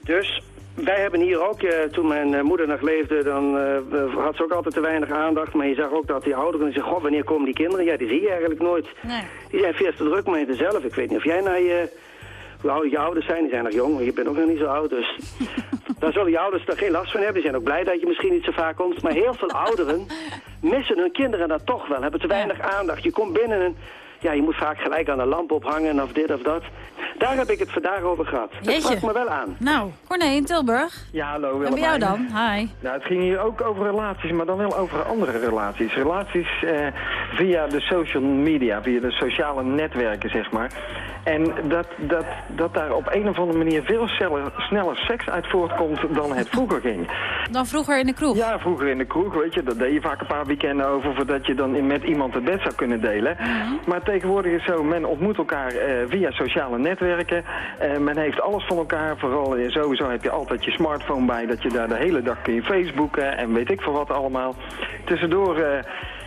Dus wij hebben hier ook, eh, toen mijn eh, moeder nog leefde, dan eh, had ze ook altijd te weinig aandacht. Maar je zag ook dat die ouderen zeggen, god, wanneer komen die kinderen? Ja, die zie je eigenlijk nooit. Nee. Die zijn veel te druk met zelf. Ik weet niet of jij naar je... Hoe oud je ouders zijn, die zijn nog jong, maar je bent ook nog niet zo oud, dus... [laughs] Daar zullen je ouders er geen last van hebben. Die zijn ook blij dat je misschien niet zo vaak komt. Maar heel veel ouderen missen hun kinderen dan toch wel. Hebben te weinig aandacht. Je komt binnen en ja, je moet vaak gelijk aan de lamp ophangen of dit of dat. Daar heb ik het vandaag over gehad. Het Jeetje. sprak me wel aan. Nou, Corné in Tilburg. Ja, hallo En bij jou Willemijn. dan? Hi. Nou, het ging hier ook over relaties, maar dan wel over andere relaties. Relaties eh, via de social media, via de sociale netwerken, zeg maar. En dat, dat, dat daar op een of andere manier veel sneller, sneller seks uit voortkomt dan het vroeger ging. Dan vroeger in de kroeg? Ja, vroeger in de kroeg, weet je. Dat deed je vaak een paar weekenden over voordat je dan in- met iemand het bed zou kunnen delen. Maar tegenwoordig is zo, men ontmoet elkaar eh, via sociale netwerken. Eh, men heeft alles van elkaar. Vooral eh, sowieso heb je altijd je smartphone bij. Dat je daar de hele dag kun je Facebooken en weet ik veel wat allemaal. Tussendoor...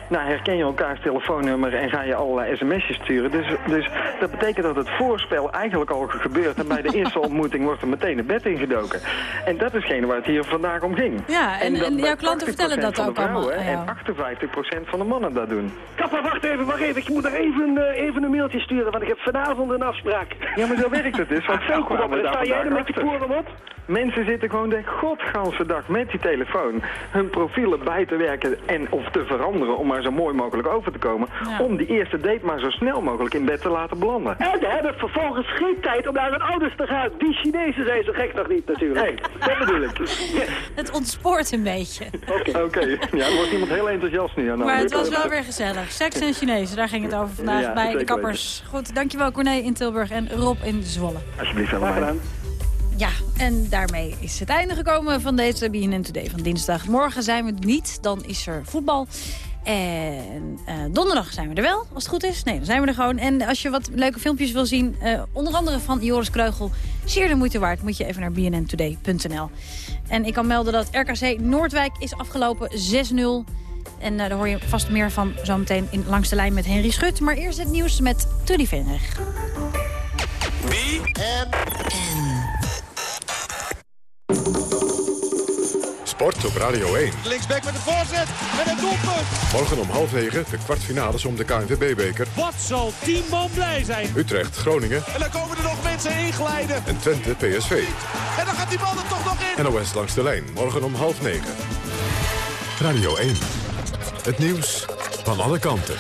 nou, herken je elkaars telefoonnummer en ga je allerlei sms'jes sturen. Dus, dus dat betekent dat het voorspel eigenlijk al gebeurt. En bij de [laughs] eerste ontmoeting wordt er meteen het bed ingedoken. En dat is hetgene waar het hier vandaag om ging. Ja, en- en jouw klanten 80% vertellen dat ook allemaal jou. En 58% van de mannen dat doen. Kappa, wacht even, wacht even. Ik moet nog even, eh, even een mailtje sturen, want ik heb vanavond een afspraak. Ja, maar zo werkt het dus. Want [laughs] zo kwamen we daar sta jij er met je poren op? Mensen zitten gewoon de godganse dag met die telefoon hun profielen bij te werken en of te veranderen om maar zo mooi mogelijk over te komen. Om die eerste date maar zo snel mogelijk in bed te laten belanden. En we hebben vervolgens geen tijd om naar hun ouders te gaan. Die Chinezen zijn zo gek nog niet natuurlijk. Nee, dat bedoel ik. Het ontspoort een beetje. Oké, ja, er wordt iemand heel enthousiast nu aan de Maar het was wel weer gezellig. Seks en Chinezen, daar ging het over vandaag Ja, bij de kappers. Goed, dankjewel Corné in Tilburg en Rob in Zwolle. Alsjeblieft, helemaal. Ja, en daarmee is het einde gekomen van deze BNN Today van dinsdag. Morgen zijn we er niet, dan is er voetbal. En eh, donderdag zijn we er wel, als het goed is. Nee, dan zijn we er gewoon. En als je wat leuke filmpjes wil zien, eh, onder andere van Joris Kreugel... zeer de moeite waard, moet je even naar bnntoday.nl. En ik kan melden dat RKC Noordwijk is afgelopen 6-0... En eh, daar hoor je vast meer van zometeen in Langs de Lijn met Henry Schut. Maar eerst het nieuws met Trudy Venreg. Sport op Radio 1. Linksback met de voorzet en het doelpunt. Morgen om half negen de kwartfinales om de KNVB-beker. Wat zal die man blij zijn. Utrecht, Groningen En dan komen er nog mensen inglijden. en Twente, PSV. En dan gaat die bal er toch nog in. NOS langs de lijn, morgen om half negen. Radio 1. Het nieuws van alle kanten.